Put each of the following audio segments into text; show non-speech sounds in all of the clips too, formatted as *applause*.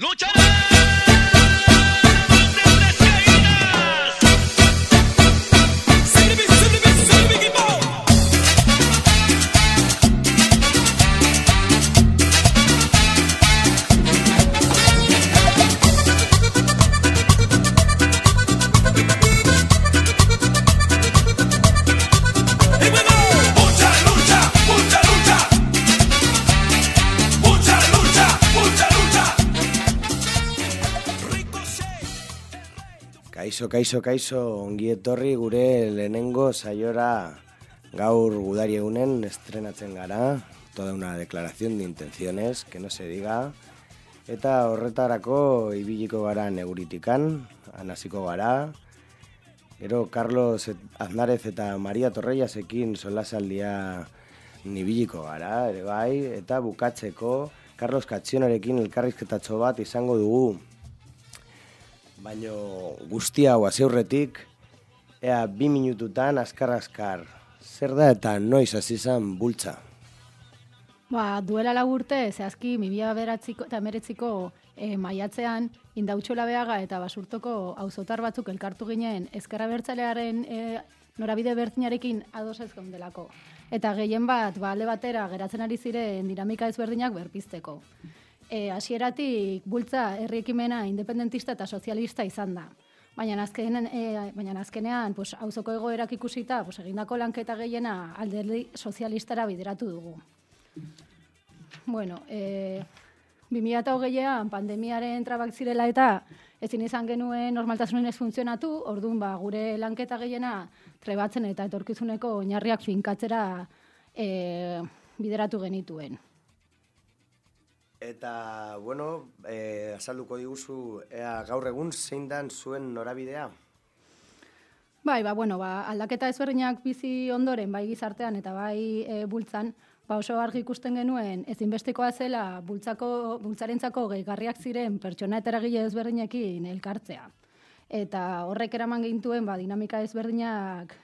¡Lucharé! Kaixo, kaixo, kaixo, ongi etorri gure lehenengo saiora gaur gudari egunen estrenatzen gara, toda una declaración de intenciones, que no se diga, eta horretarako ibiliko gara neguritikan, anasiko gara, gero Carlos Aznarez eta Maria Torreiasekin solasaldia nibiliko gara, ere bai, eta bukatzeko Carlos Katxionarekin elkarrizketatxo bat izango dugu, Baino guzti hau azeurretik, ea bi minututan askar-askar, zer da eta noiz azizan bultza? Ba, duela lagurte, zehazki, mibia beratziko eta meretziko e, maiatzean, indautxola behaga eta basurtoko auzotar batzuk elkartu ginen ezkerra bertzalearen e, norabide bertzinarekin ados ez delako. Eta gehien bat, ba, alde batera, geratzen ari ziren dinamika ezberdinak berpizteko e, asieratik bultza herriekimena independentista eta sozialista izan da. Baina azkenean, e, baina azkenean pues, auzoko egoerak ikusita, pues, egindako lanketa gehiena alderdi sozialistara bideratu dugu. Bueno, e, 2008an pandemiaren trabak zirela eta ezin izan genuen normaltasunen funtzionatu, orduan ba, gure lanketa gehiena trebatzen eta etorkizuneko oinarriak finkatzera e, bideratu genituen. Eta, bueno, e, azalduko diguzu, ea, gaur egun zein dan zuen norabidea? Bai, ba, bueno, ba, aldaketa ezberdinak bizi ondoren, bai gizartean eta bai e, bultzan, ba oso argi ikusten genuen ezinbestekoa zela bultzako, bultzarentzako gehigarriak ziren pertsona eta eragile ezberdinekin elkartzea. Eta horrek eraman gintuen ba, dinamika ezberdinak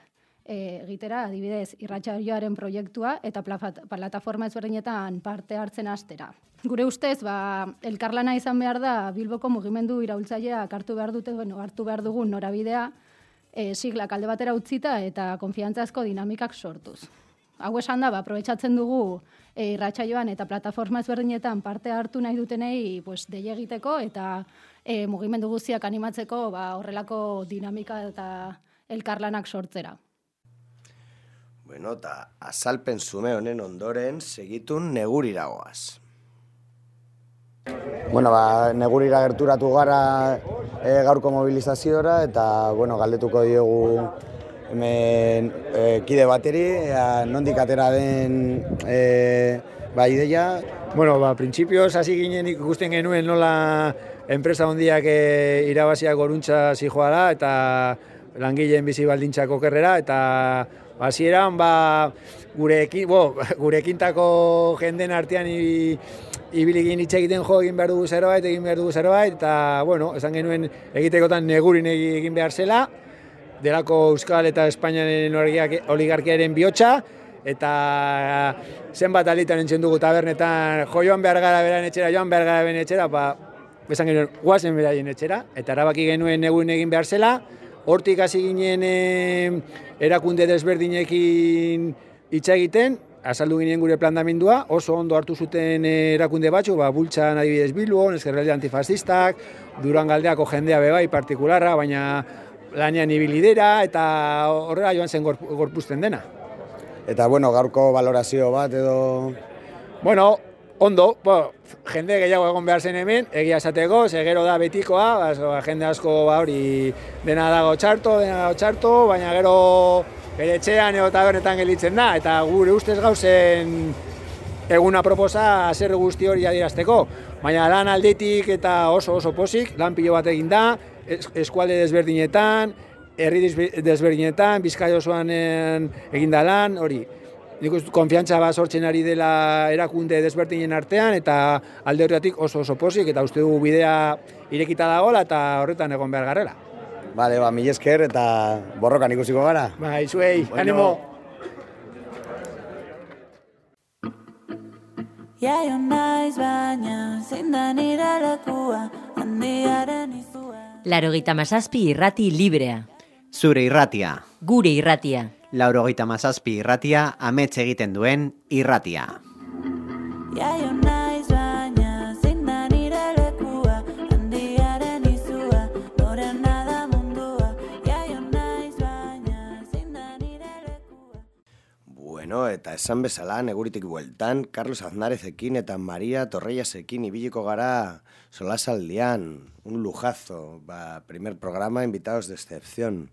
egitera, adibidez, irratxarioaren proiektua eta plataforma ezberdinetan parte hartzen astera. Gure ustez, ba, elkarlana izan behar da, Bilboko mugimendu iraultzaileak hartu behar dute, bueno, hartu behar dugun norabidea, e, sigla kalde batera utzita eta konfiantzazko dinamikak sortuz. Hau esan da, ba, aprobetsatzen dugu e, irratxaioan eta plataforma ezberdinetan parte hartu nahi dutenei pues, deie egiteko eta e, mugimendu guztiak animatzeko ba, horrelako dinamika eta elkarlanak sortzera. Bueno, eta azalpen zume honen ondoren segitun neguriragoaz. Bueno, ba, negurira gerturatu gara e, gaurko mobilizaziora eta bueno, galdetuko diogu hemen e, kide bateri, ea, nondik atera den e, ba, ideia. Bueno, ba, prinsipioz hasi ginen ikusten genuen nola enpresa hondiak e, irabaziak goruntza zijoara eta langileen bizi baldintzako kerrera eta Hasieran ba gurekin, bo, *laughs* gurekintako jenden artean ibili egin hitz egiten jo egin behar dugu zerbait, egin behar dugu zerbait eta bueno, esan genuen egitekotan negurin egin behar zela delako Euskal eta Espainiaren oligarkiaren bihotza eta zenbat alitan entzen dugu tabernetan jo joan behar gara beran etxera, joan behar gara beran etxera, ba, esan genuen guazen beraien etxera, eta erabaki genuen negurin egin behar zela, hortik hasi ginen e, erakunde desberdinekin hitz egiten, azaldu ginen gure plandamendua, oso ondo hartu zuten erakunde batzu, ba, bultzan adibidez Bilbon, eskerralde antifasistak, durangaldeako jendea bebai partikularra, baina lanean ibilidera eta horrela joan zen gorpuzten dena. Eta bueno, gaurko valorazio bat edo... Bueno, Ondo, bo, jende gehiago egon behar zen hemen, egia esateko, segero da betikoa, baso, jende asko ba, hori dena dago txarto, dena dago txarto, baina gero bere etxean eta benetan gelitzen da, eta gure ustez gauzen eguna proposa zer guzti hori adirazteko. Baina lan aldetik eta oso oso posik, lan pilo bat egin da, eskualde desberdinetan, herri desberdinetan, bizkai osoan egin da lan, hori. Nik uste konfiantza bat sortzen ari dela erakunde desbertinen artean eta alde horretik oso oso posik eta uste dugu bidea irekita dagoela eta horretan egon behar garrela. Bale, ba, mil esker eta borrokan ikusiko gara. Ba, izuei, bueno. animo! Jaio naiz baina, zein da nire lekua, handiaren izua. Larogeita mazazpi irrati librea. Zure irratia. Gure irratia. Laurogeita mazazpi irratia, amets egiten duen irratia. Bueno, eta esan bezala, neguritik bueltan, Carlos Aznarezekin eta Maria Torrellasekin ibiliko gara solasaldian. Un lujazo, ba, primer programa, invitados de excepción.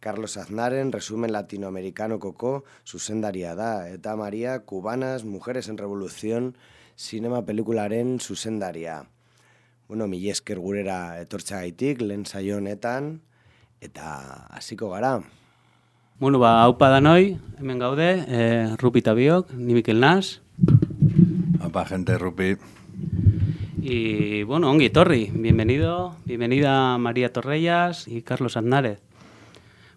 Carlos Aznaren, resumen latinoamericano koko, zuzendaria da, eta Maria, Cubanas, Mujeres en Revolución, sinema pelikularen zuzendaria. Bueno, mila esker gurera etortzagaitik, lehen saio honetan, eta hasiko gara. Bueno, ba, haupa danoi, hemen gaude, eh, Rupi eta biok, ni Mikel Nas, Apa, gente, Rupi. y bueno, ongi etorri, bienvenido, bienvenida María Torrellas y Carlos Aznárez.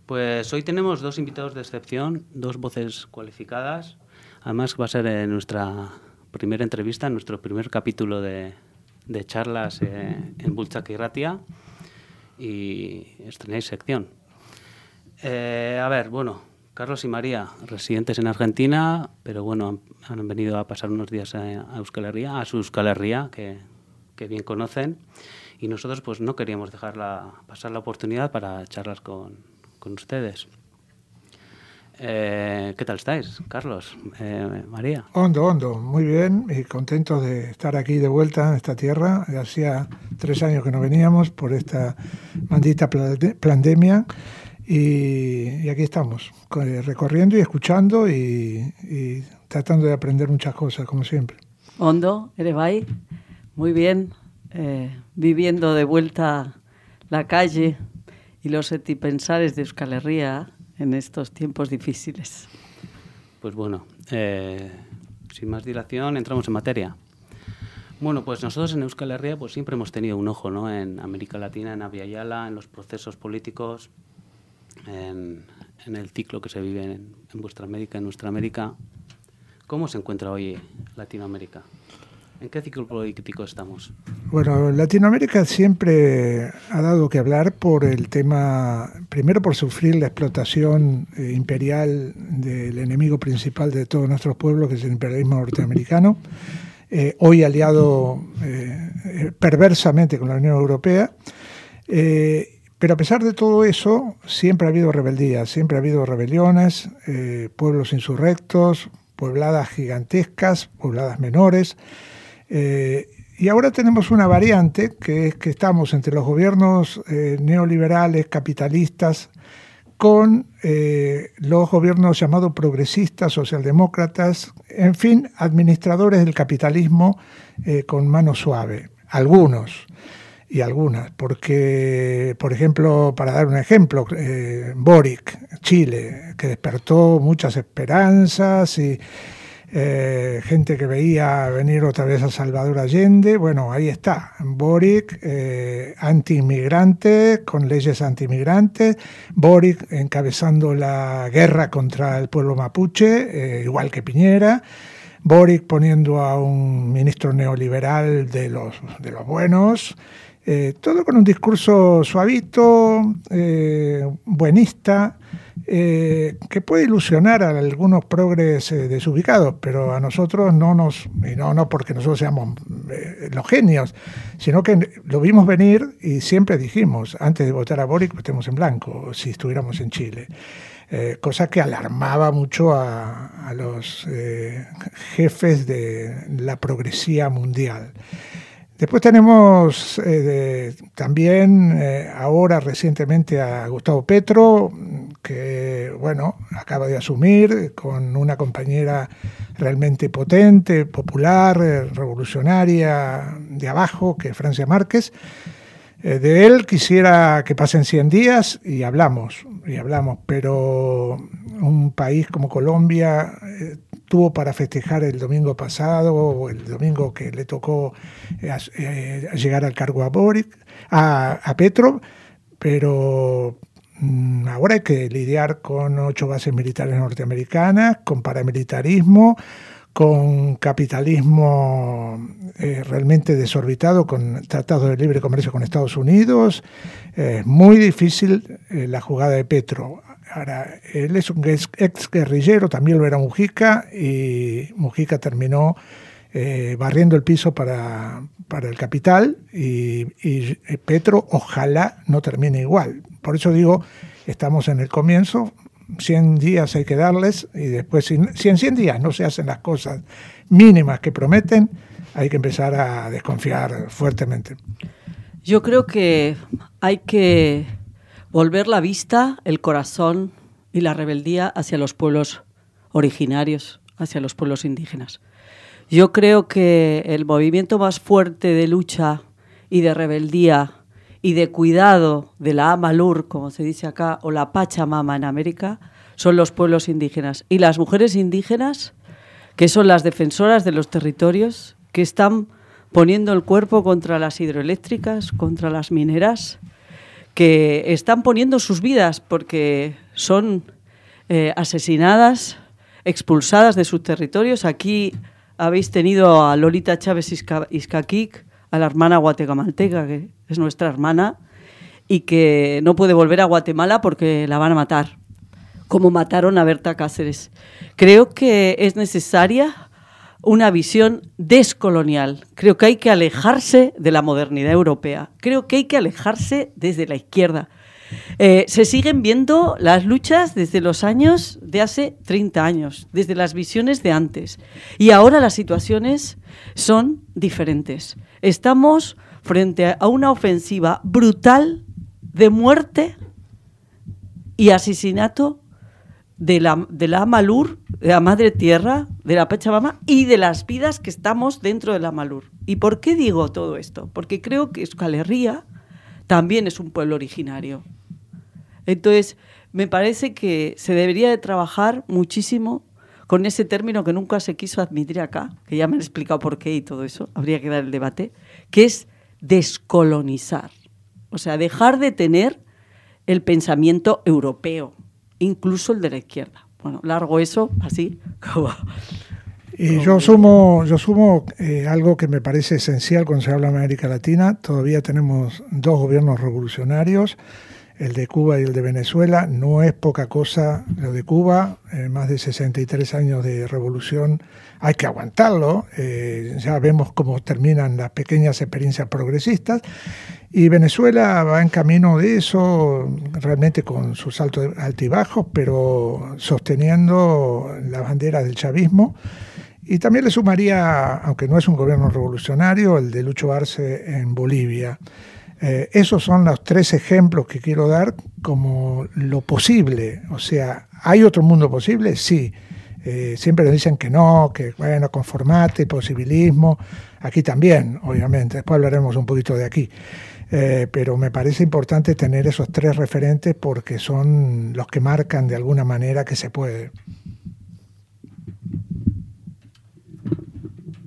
Pues hoy tenemos dos invitados de excepción, dos voces cualificadas, además va a ser eh, nuestra primera entrevista, nuestro primer capítulo de, charlas eh, en Bulchak y Ratia, y estrenáis sección. Eh, a ver, bueno, Carlos y María, residentes en Argentina, pero bueno, han, venido a pasar unos días a, a Euskal Herria, a su Euskal que, que bien conocen, y nosotros pues no queríamos dejar la- pasar la oportunidad para charlar con, con ustedes. Eh, ¿Qué tal estáis, Carlos? Eh, María. Hondo, hondo, muy bien y contentos de estar aquí de vuelta en esta tierra. Hacía tres años que no veníamos por esta maldita pandemia y, y aquí estamos, co- recorriendo y escuchando y, y tratando de aprender muchas cosas, como siempre. Hondo, ere bai, muy bien, eh, viviendo de vuelta la calle y los etipensares de Euskal Herria en estos tiempos difíciles. Pues bueno, eh, sin más dilación, entramos en materia. Bueno, pues nosotros en Euskal Herria pues siempre hemos tenido un ojo ¿no? en América Latina, en Abya Yala, en los procesos políticos, en, en el ciclo que se vive en, en vuestra América, en nuestra América. ¿Cómo se encuentra hoy Latinoamérica? ¿En qué ciclo político estamos? Bueno, Latinoamérica siempre ha dado que hablar por el tema, primero por sufrir la explotación eh, imperial del enemigo principal de todos nuestros pueblos, que es el imperialismo norteamericano, eh, hoy aliado eh, eh, perversamente con la Unión Europea. Eh, pero a pesar de todo eso, siempre ha habido rebeldías, siempre ha habido rebeliones, eh, pueblos insurrectos, pobladas gigantescas, pobladas menores. Eh, y ahora tenemos una variante que es que estamos entre los gobiernos eh, neoliberales, capitalistas, con eh, los gobiernos llamados progresistas, socialdemócratas, en fin, administradores del capitalismo con mano suave. Algunos y algunas, porque, por ejemplo, para dar un ejemplo, eh, Boric, Chile, que despertó muchas esperanzas y eh, gente que veía venir otra vez a Salvador Allende, bueno, ahí está, Boric, eh, anti-inmigrante, con leyes anti-inmigrantes, Boric encabezando la guerra contra el pueblo mapuche, eh, igual que Piñera, Boric poniendo a un ministro neoliberal de los, de los buenos, eh, todo con un discurso suavito, eh, buenista, eh, que puede ilusionar a algunos progres eh, desubicados, pero a nosotros no nos, y no, no porque nosotros seamos los genios, sino que lo vimos venir y siempre dijimos, antes de votar a Boric, votemos en blanco, si estuviéramos en Chile. Cosa que alarmaba mucho a, los jefes de la progresía mundial. Después tenemos eh, también eh, ahora recientemente a Gustavo Petro, que bueno, acaba de asumir con una compañera realmente potente, popular, eh, revolucionaria de abajo, que es Francia Márquez. De él quisiera que pasen 100 días y hablamos, y hablamos, pero un país como Colombia tuvo para festejar el domingo pasado, o el domingo que le tocó eh, eh, llegar al cargo a Boric, a, Petro, pero mm, ahora hay que lidiar con ocho bases militares norteamericanas, con paramilitarismo, con capitalismo eh, realmente desorbitado, con tratados de libre comercio con Estados Unidos. Es muy difícil la jugada de Petro. Ahora, él es un ex guerrillero, también lo era Mujica, y Mujica terminó eh, barriendo el piso para, para el capital y, Petro ojalá no termine igual. Por eso digo, estamos en el comienzo, 100 días hay que darles y después, si, si, en 100 días no se hacen las cosas mínimas que prometen, hay que empezar a desconfiar fuertemente. Yo creo que hay que volver la vista, el corazón y la rebeldía hacia los pueblos originarios, hacia los pueblos indígenas. Yo creo que el movimiento más fuerte de lucha y de rebeldía y de cuidado de la Amalur, como se dice acá, o la Pachamama en América, son los pueblos indígenas. Y las mujeres indígenas, que son las defensoras de los territorios, que están poniendo el cuerpo contra las hidroeléctricas, contra las mineras, que están poniendo sus vidas porque son eh, asesinadas, expulsadas de sus territorios. Aquí habéis tenido a Lolita Chávez Izcaquic, a la hermana guatemalteca, que es nuestra hermana, y que no puede volver a Guatemala porque la van a matar, como mataron a Berta Cáceres. Creo que es necesaria una visión descolonial. Creo que hay que alejarse de la modernidad europea. Creo que hay que alejarse desde la izquierda. Eh, se siguen viendo las luchas desde los años de hace 30 años, desde las visiones de antes. Y ahora las situaciones son diferentes. Estamos frente a una ofensiva brutal de muerte y asesinato de la, de la Malur, de la Madre Tierra, de la Pachamama y de las vidas que estamos dentro de la Malur. ¿Y por qué digo todo esto? Porque creo que Euskal Herria también es un pueblo originario. Entonces, me parece que se debería de trabajar muchísimo con ese término que nunca se quiso admitir acá, que ya me han explicado por qué y todo eso, habría que dar el debate, que es descolonizar. O sea, dejar de tener el pensamiento europeo, incluso el de la izquierda. Bueno, largo eso, así *laughs* como... Y yo sumo, yo sumo eh, algo que me parece esencial cuando se habla de América Latina. Todavía tenemos dos gobiernos revolucionarios el de Cuba y el de Venezuela. No es poca cosa lo de Cuba, eh, más de 63 años de revolución, hay que aguantarlo. Eh, ya vemos cómo terminan las pequeñas experiencias progresistas. Y Venezuela va en camino de eso, realmente con sus altos altibajos, pero sosteniendo la bandera del chavismo. Y también le sumaría, aunque no es un gobierno revolucionario, el de Lucho Arce en Bolivia. Eh, esos son los tres ejemplos que quiero dar como lo posible. O sea, ¿hay otro mundo posible? Sí. Eh, siempre nos dicen que no, que bueno, conformate, posibilismo. Aquí también, obviamente. Después hablaremos un poquito de aquí. Eh, pero me parece importante tener esos tres referentes porque son los que marcan de alguna manera que se puede.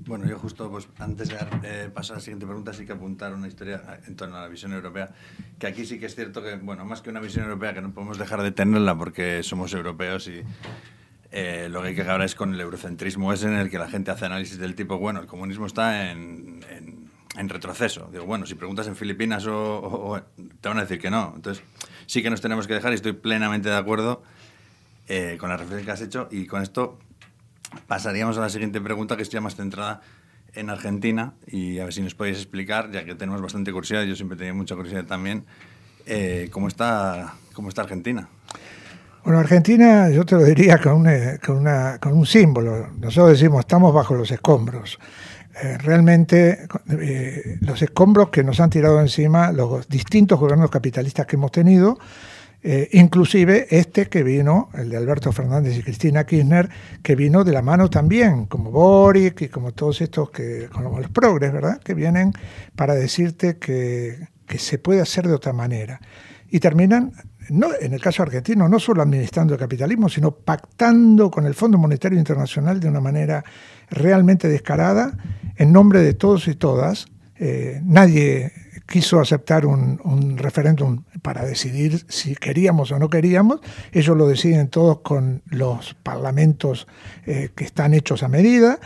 Bueno, yo justo pues, antes de eh, pasar a la siguiente pregunta, sí que apuntar una historia en torno a la visión europea, que aquí sí que es cierto que, bueno, más que una visión europea, que no podemos dejar de tenerla porque somos europeos y eh, lo que hay que acabar es con el eurocentrismo ese en el que la gente hace análisis del tipo, bueno, el comunismo está en, en, en retroceso. Digo, bueno, si preguntas en Filipinas o, o, o, te van a decir que no. Entonces, sí que nos tenemos que dejar y estoy plenamente de acuerdo eh, con la reflexión que has hecho y con esto pasaríamos a la siguiente pregunta, que es ya más centrada en Argentina, y a ver si nos podéis explicar, ya que tenemos bastante curiosidad, yo siempre tenía mucha curiosidad también, eh, ¿cómo, está, ¿cómo está Argentina? Bueno, Argentina yo te lo diría con, una, eh, con, una, con un símbolo. Nosotros decimos, estamos bajo los escombros. Eh, realmente eh, los escombros que nos han tirado encima los distintos gobiernos capitalistas que hemos tenido, eh, inclusive este que vino, el de Alberto Fernández y Cristina Kirchner, que vino de la mano también, como Boric y como todos estos, que, como los progres, ¿verdad? Que vienen para decirte que, que se puede hacer de otra manera. Y terminan, no, en el caso argentino, no solo administrando el capitalismo, sino pactando con el Fondo Monetario Internacional de una manera realmente descarada, en nombre de todos y todas. Eh, nadie quiso aceptar un, un, referéndum para decidir si queríamos o no queríamos. Ellos lo deciden todos con los parlamentos eh, que están hechos a medida.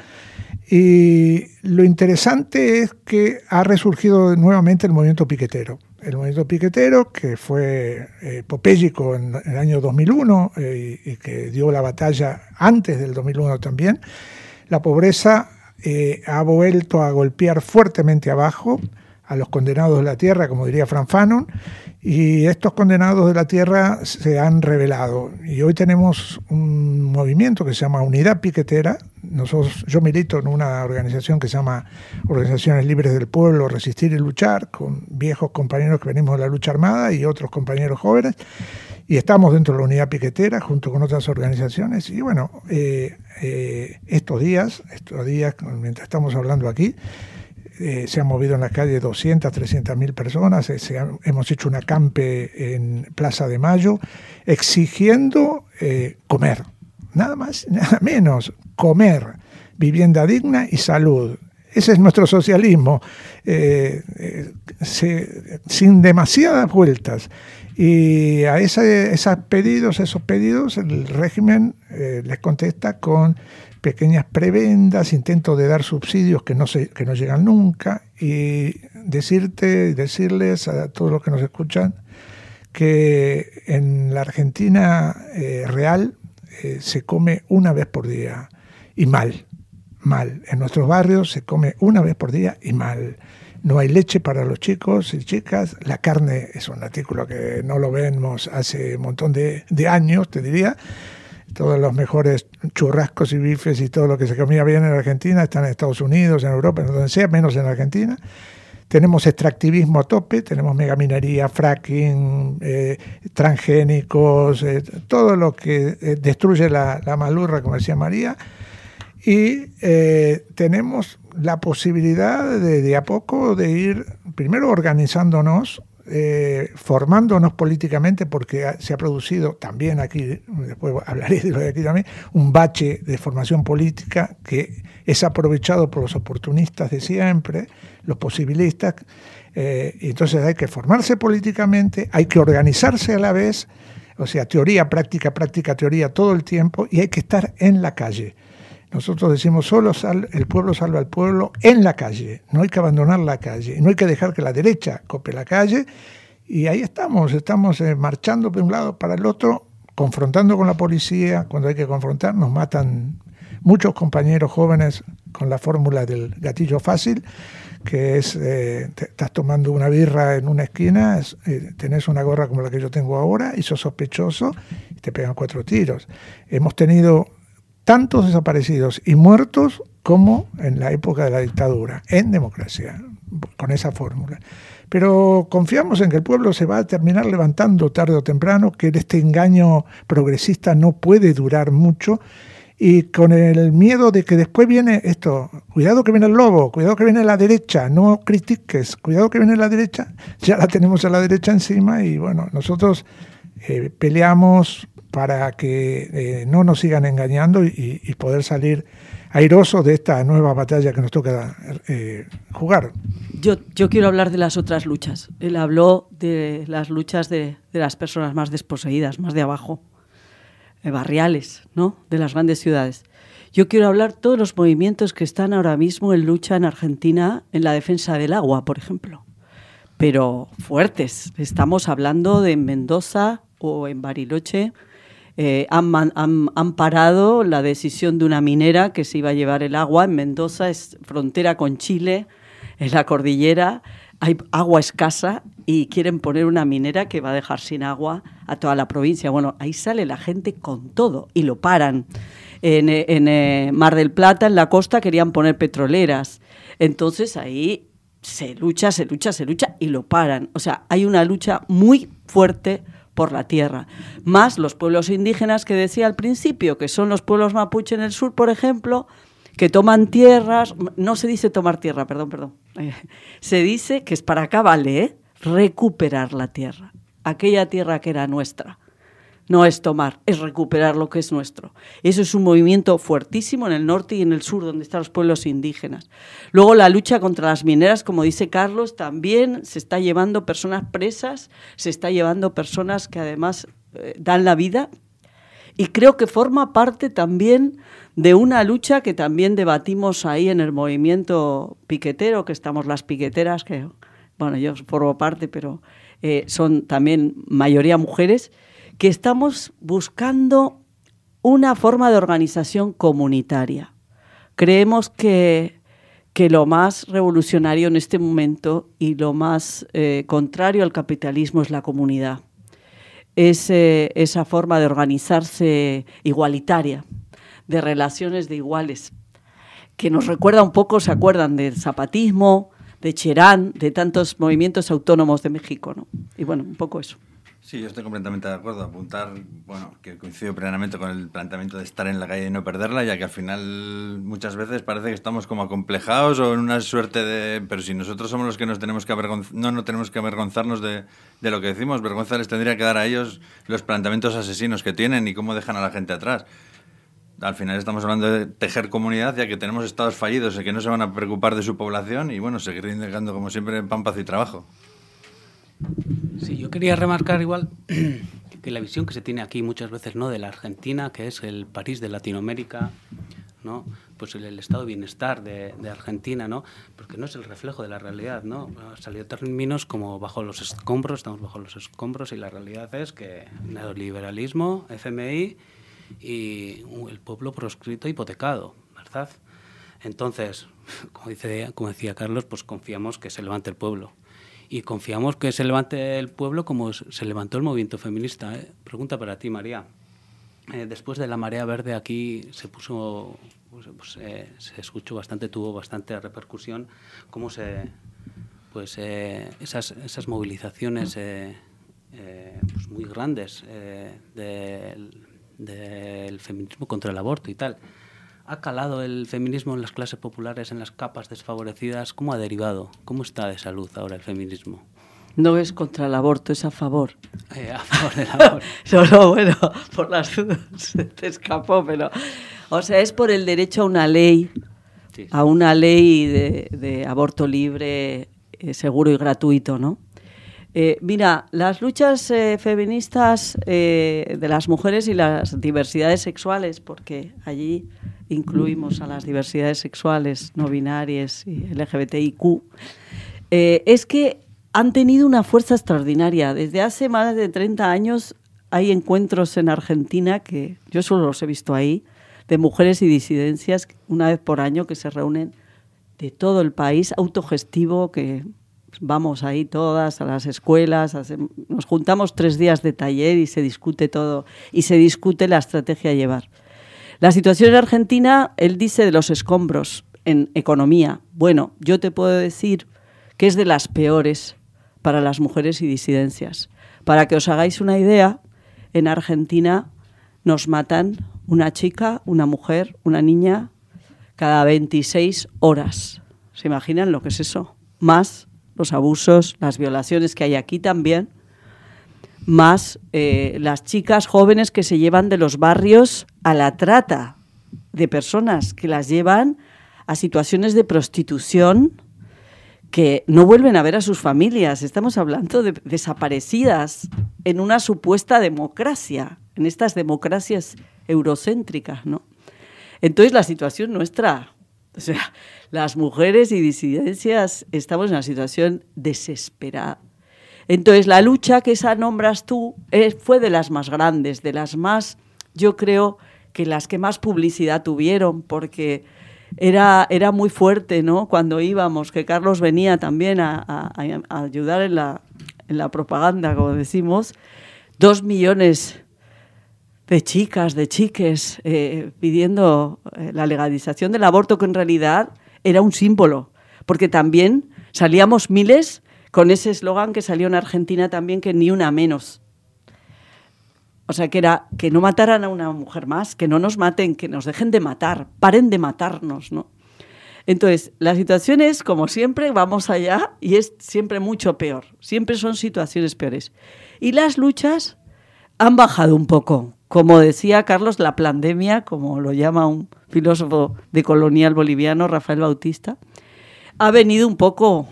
Y lo interesante es que ha resurgido nuevamente el movimiento piquetero. El movimiento piquetero, que fue eh, en, en, el año 2001 eh, y, y, que dio la batalla antes del 2001 también, la pobreza eh, ha vuelto a golpear fuertemente abajo a los condenados de la tierra, como diría Fran Fanon, y estos condenados de la tierra se han revelado. Y hoy tenemos un movimiento que se llama Unidad Piquetera. Nosotros, yo milito en una organización que se llama Organizaciones Libres del Pueblo, Resistir y Luchar, con viejos compañeros que venimos de la lucha armada y otros compañeros jóvenes. Y estamos dentro de la unidad piquetera junto con otras organizaciones. Y bueno, eh, eh, estos días, estos días, mientras estamos hablando aquí, eh, se han movido en la calle 200, 300 mil personas, hemos hecho un acampe en Plaza de Mayo exigiendo comer, nada más, *laughs* nada menos, comer, vivienda digna y salud. Ese es nuestro socialismo, sin demasiadas vueltas. Y a ese, esos pedidos, esos pedidos, el régimen les contesta con pequeñas prebendas, intentos de dar subsidios que no, se, que no llegan nunca y decirte, decirles a todos los que nos escuchan que en la Argentina eh, real eh, se come una vez por día y mal, mal. En nuestros barrios se come una vez por día y mal. No hay leche para los chicos y chicas. La carne es un artículo que no lo vemos hace un montón de, de años, te diría todos los mejores churrascos y bifes y todo lo que se comía bien en Argentina están en Estados Unidos, en Europa, en donde sea, menos en Argentina. Tenemos extractivismo a tope, tenemos megaminería, fracking, eh, transgénicos, eh, todo lo que eh, destruye la, la, malurra, como decía María. Y tenemos la posibilidad de, de a poco de ir, primero organizándonos, eh, formándonos políticamente, porque se ha producido también aquí, después hablaré de lo de aquí también, un bache de formación política que es aprovechado por los oportunistas de siempre, los posibilistas, eh, y entonces hay que formarse políticamente, hay que organizarse a la vez, o sea, teoría, práctica, práctica, teoría todo el tiempo, y hay que estar en la calle. Nosotros decimos, solo sal, el pueblo salva al pueblo en la calle, no hay que abandonar la calle, no hay que dejar que la derecha cope la calle, y ahí estamos, estamos eh, marchando de un lado para el otro, confrontando con la policía, cuando hay que confrontar, nos matan muchos compañeros jóvenes con la fórmula del gatillo fácil, que es, eh, te, estás tomando una birra en una esquina, es, eh, tenés una gorra como la que yo tengo ahora y sos sospechoso y te pegan cuatro tiros. Hemos tenido tantos desaparecidos y muertos como en la época de la dictadura, en democracia, con esa fórmula. Pero confiamos en que el pueblo se va a terminar levantando tarde o temprano, que este engaño progresista no puede durar mucho y con el miedo de que después viene esto, cuidado que viene el lobo, cuidado que viene la derecha, no critiques, cuidado que viene la derecha, ya la tenemos a la derecha encima y bueno, nosotros eh, peleamos para que eh, no nos sigan engañando y, y, poder salir airosos de esta nueva batalla que nos toca eh, jugar. Yo, yo, quiero hablar de las otras luchas. Él habló de las luchas de, de las personas más desposeídas, más de abajo, eh, barriales, ¿no? de las grandes ciudades. Yo quiero hablar todos los movimientos que están ahora mismo en lucha en Argentina en la defensa del agua, por ejemplo. Pero fuertes. Estamos hablando de Mendoza o en Bariloche, eh, han, parado la decisión de una minera que se iba a llevar el agua en Mendoza, es frontera con Chile, en la cordillera, hay agua escasa y quieren poner una minera que va a dejar sin agua a toda la provincia. Bueno, ahí sale la gente con todo y lo paran. En, en eh, Mar del Plata, en la costa, querían poner petroleras. Entonces ahí se lucha, se lucha, se lucha y lo paran. O sea, hay una lucha muy fuerte por la tierra. Más los pueblos indígenas que decía al principio, que son los pueblos mapuche en el sur, por ejemplo, que toman tierras, no se dice tomar tierra, perdón, perdón, se dice que es para acá vale, ¿eh? recuperar la tierra, aquella tierra que era nuestra. No es tomar, es recuperar lo que es nuestro. Eso es un movimiento fuertísimo en el norte y en el sur, donde están los pueblos indígenas. Luego la lucha contra las mineras, como dice Carlos, también se está llevando personas presas, se está llevando personas que además eh, dan la vida. Y creo que forma parte también de una lucha que también debatimos ahí en el movimiento piquetero, que estamos las piqueteras, que, bueno, yo formo parte, pero eh, son también mayoría mujeres, que estamos buscando una forma de organización comunitaria. Creemos que, que lo más revolucionario en este momento y lo más eh, contrario al capitalismo es la comunidad. Es eh, esa forma de organizarse igualitaria, de relaciones de iguales, que nos recuerda un poco, ¿se acuerdan del zapatismo, de Cherán, de tantos movimientos autónomos de México? ¿no? Y bueno, un poco eso. Sí, yo estoy completamente de acuerdo. Apuntar, bueno, que coincido plenamente con el planteamiento de estar en la calle y no perderla, ya que al final muchas veces parece que estamos como acomplejados o en una suerte de... Pero si nosotros somos los que nos tenemos que avergonzar, no, no tenemos que avergonzarnos de, de lo que decimos, vergüenza les tendría que dar a ellos los planteamientos asesinos que tienen y cómo dejan a la gente atrás. Al final estamos hablando de tejer comunidad, ya que tenemos estados fallidos y que no se van a preocupar de su población y, bueno, seguir indicando, como siempre, pan, paz y trabajo. Sí, yo quería remarcar igual *clears throat* que la visión que se tiene aquí muchas veces no de la Argentina, que es el París de Latinoamérica, ¿no? pues el, estado de bienestar de, Argentina, ¿no? porque no es el reflejo de la realidad. ¿no? Salió términos como bajo los escombros, estamos bajo los escombros y la realidad es que neoliberalismo, FMI y el pueblo proscrito hipotecado, ¿verdad? Entonces, *laughs* como, dice, como decía Carlos, pues confiamos que se levante el pueblo y confiamos que se levante el pueblo como se levantó el movimiento feminista. ¿eh? Pregunta para ti, María. Eh, después de la marea verde aquí se puso, pues, pues, eh, se escuchó bastante, tuvo bastante repercusión, cómo se, pues esas, esas movilizaciones pues muy grandes del, del feminismo contra el aborto y tal. ¿Ha calado el feminismo en las clases populares, en las capas desfavorecidas? ¿Cómo ha derivado? ¿Cómo está de salud ahora el feminismo? No es contra el aborto, es a favor. Eh, a favor del aborto. *laughs* Solo, bueno, por las dudas *laughs* se te escapó, pero... O sea, es por el derecho a una ley, sí, sí. a una ley de, de aborto libre, eh, seguro y gratuito, ¿no? Eh, mira, las luchas eh, feministas eh, de las mujeres y las diversidades sexuales, porque allí incluimos a las diversidades sexuales no binarias y LGBTIQ, es que han tenido una fuerza extraordinaria. Desde hace más de 30 años hay encuentros en Argentina, que yo solo los he visto ahí, de mujeres y disidencias una vez por año que se reúnen de todo el país, autogestivo, que vamos ahí todas a las escuelas, nos juntamos tres días de taller y se discute todo, y se discute la estrategia a llevar. La situación en Argentina, él dice de los escombros en economía. Bueno, yo te puedo decir que es de las peores para las mujeres y disidencias. Para que os hagáis una idea, en Argentina nos matan una chica, una mujer, una niña cada 26 horas. ¿Se imaginan lo que es eso? Más los abusos, las violaciones que hay aquí también, más eh, las chicas jóvenes que se llevan de los barrios a la trata de personas, que las llevan a situaciones de prostitución que no vuelven a ver a sus familias. Estamos hablando de desaparecidas en una supuesta democracia, en estas democracias eurocéntricas, ¿no? Entonces la situación nuestra, o sea, las mujeres y disidencias estamos en una situación desesperada. Entonces, la lucha que esa nombras tú eh, fue de las más grandes, de las más, yo creo que las que más publicidad tuvieron, porque era, era muy fuerte, ¿no? Cuando íbamos, que Carlos venía también a, ayudar en la, en la propaganda, como decimos, dos millones de chicas, de chiques, eh, pidiendo eh, la legalización del aborto, que en realidad era un símbolo, porque también salíamos miles con ese eslogan que salió en Argentina también, que ni una menos. O sea, que era que no mataran a una mujer más, que no nos maten, que nos dejen de matar, paren de matarnos, ¿no? Entonces, la situación es, como siempre, vamos allá y es siempre mucho peor. Siempre son situaciones peores. Y las luchas han bajado un poco. Como decía Carlos, la pandemia, como lo llama un filósofo de colonial boliviano, Rafael Bautista, ha venido un poco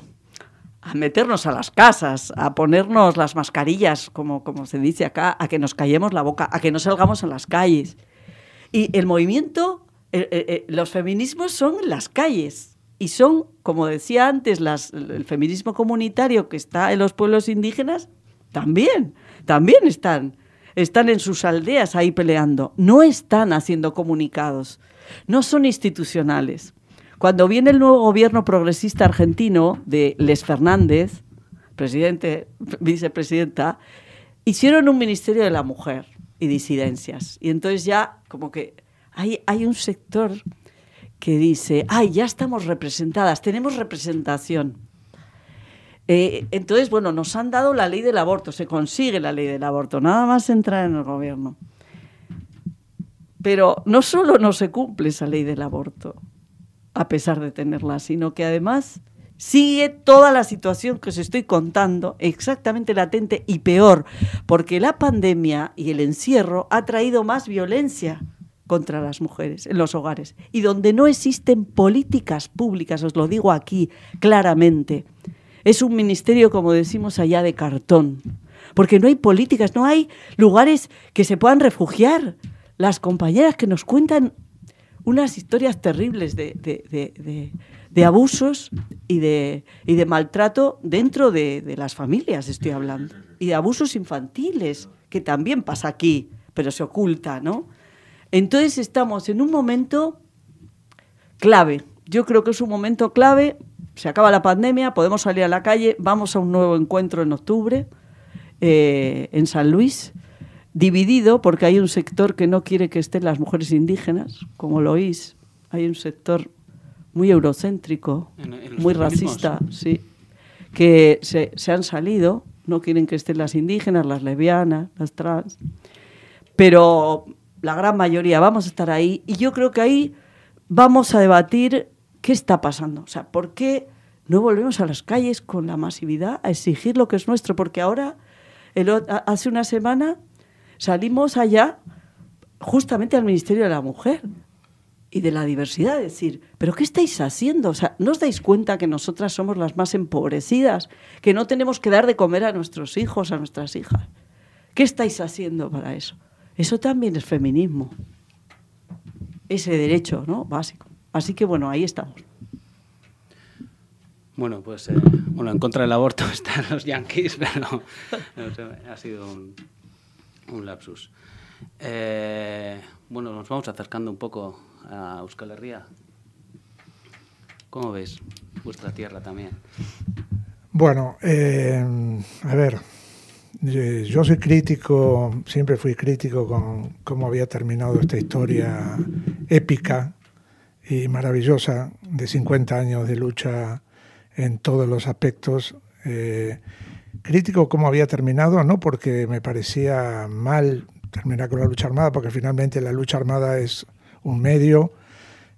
a meternos a las casas, a ponernos las mascarillas, como, como se dice acá, a que nos callemos la boca, a que no salgamos a las calles. Y el movimiento, eh, eh, eh, los feminismos son las calles. Y son, como decía antes, el feminismo comunitario que está en los pueblos indígenas, también, también están. Están en sus aldeas ahí peleando. No están haciendo comunicados. No son institucionales. Cuando viene el nuevo gobierno progresista argentino de Les Fernández, presidente, vicepresidenta, hicieron un ministerio de la mujer y disidencias. Y entonces ya como que hay, hay un sector que dice, ay, ya estamos representadas, tenemos representación. Eh, entonces, bueno, nos han dado la ley del aborto, se consigue la ley del aborto, nada más entrar en el gobierno. Pero no solo no se cumple esa ley del aborto, a pesar de tenerla, sino que además sigue toda la situación que os estoy contando exactamente latente y peor, porque la pandemia y el encierro ha traído más violencia contra las mujeres en los hogares y donde no existen políticas públicas, os lo digo aquí claramente, es un ministerio, como decimos allá, de cartón, porque no hay políticas, no hay lugares que se puedan refugiar. Las compañeras que nos cuentan unas historias terribles de, de, abusos y de, y de maltrato dentro de, de las familias, estoy hablando, y de abusos infantiles, que también pasa aquí, pero se oculta, ¿no? Entonces estamos en un momento clave. Yo creo que es un momento clave. Se acaba la pandemia, podemos salir a la calle, vamos a un nuevo encuentro en octubre eh, en San Luis, dividido porque hay un sector que no quiere que estén las mujeres indígenas, como lo oís. Hay un sector muy eurocéntrico, En- en los muy racista, sí, que se, se han salido, no quieren que estén las indígenas, las lesbianas, las trans, pero la gran mayoría vamos a estar ahí y yo creo que ahí vamos a debatir qué está pasando, o sea, por qué no volvemos a las calles con la masividad a exigir lo que es nuestro, porque ahora, hace una semana, salimos allá justamente al Ministerio de la Mujer y de la diversidad, decir, pero ¿qué estáis haciendo? O sea, ¿no os dais cuenta que nosotras somos las más empobrecidas, que no tenemos que dar de comer a nuestros hijos, a nuestras hijas? ¿Qué estáis haciendo para eso? Eso también es feminismo. Ese derecho, ¿no? Básico. Así que bueno, ahí estamos. Bueno, pues eh, bueno, en contra del aborto *laughs* están los yanquis, pero no sé, ha sido un, un lapsus. Eh, bueno, nos vamos acercando un poco a Euskal Herria. ¿Cómo ves vuestra tierra también? Bueno, eh, a ver, yo soy crítico, siempre fui crítico con cómo había terminado esta historia épica y maravillosa de 50 años de lucha en todos los aspectos. Eh, crítico cómo había terminado, no porque me parecía mal terminar con la lucha armada, porque finalmente la lucha armada es un medio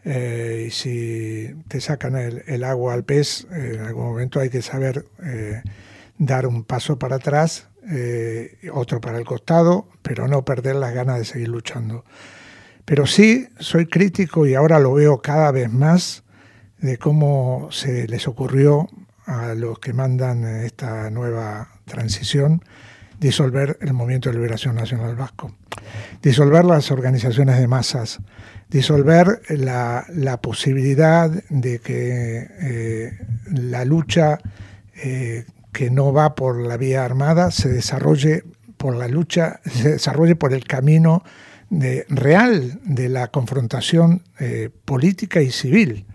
eh, y si te sacan el, agua al pez, eh, en algún momento hay que saber dar un paso para atrás, otro para el costado, pero no perder las ganas de seguir luchando. Pero sí soy crítico y ahora lo veo cada vez más de cómo se les ocurrió a los que mandan esta nueva transición disolver el Movimiento de Liberación Nacional Vasco, disolver las organizaciones de masas, disolver la, posibilidad de que eh, la lucha eh, que no va por la vía armada se desarrolle por la lucha, *laughs* se desarrolle por el camino de, real de la confrontación eh, política y civil,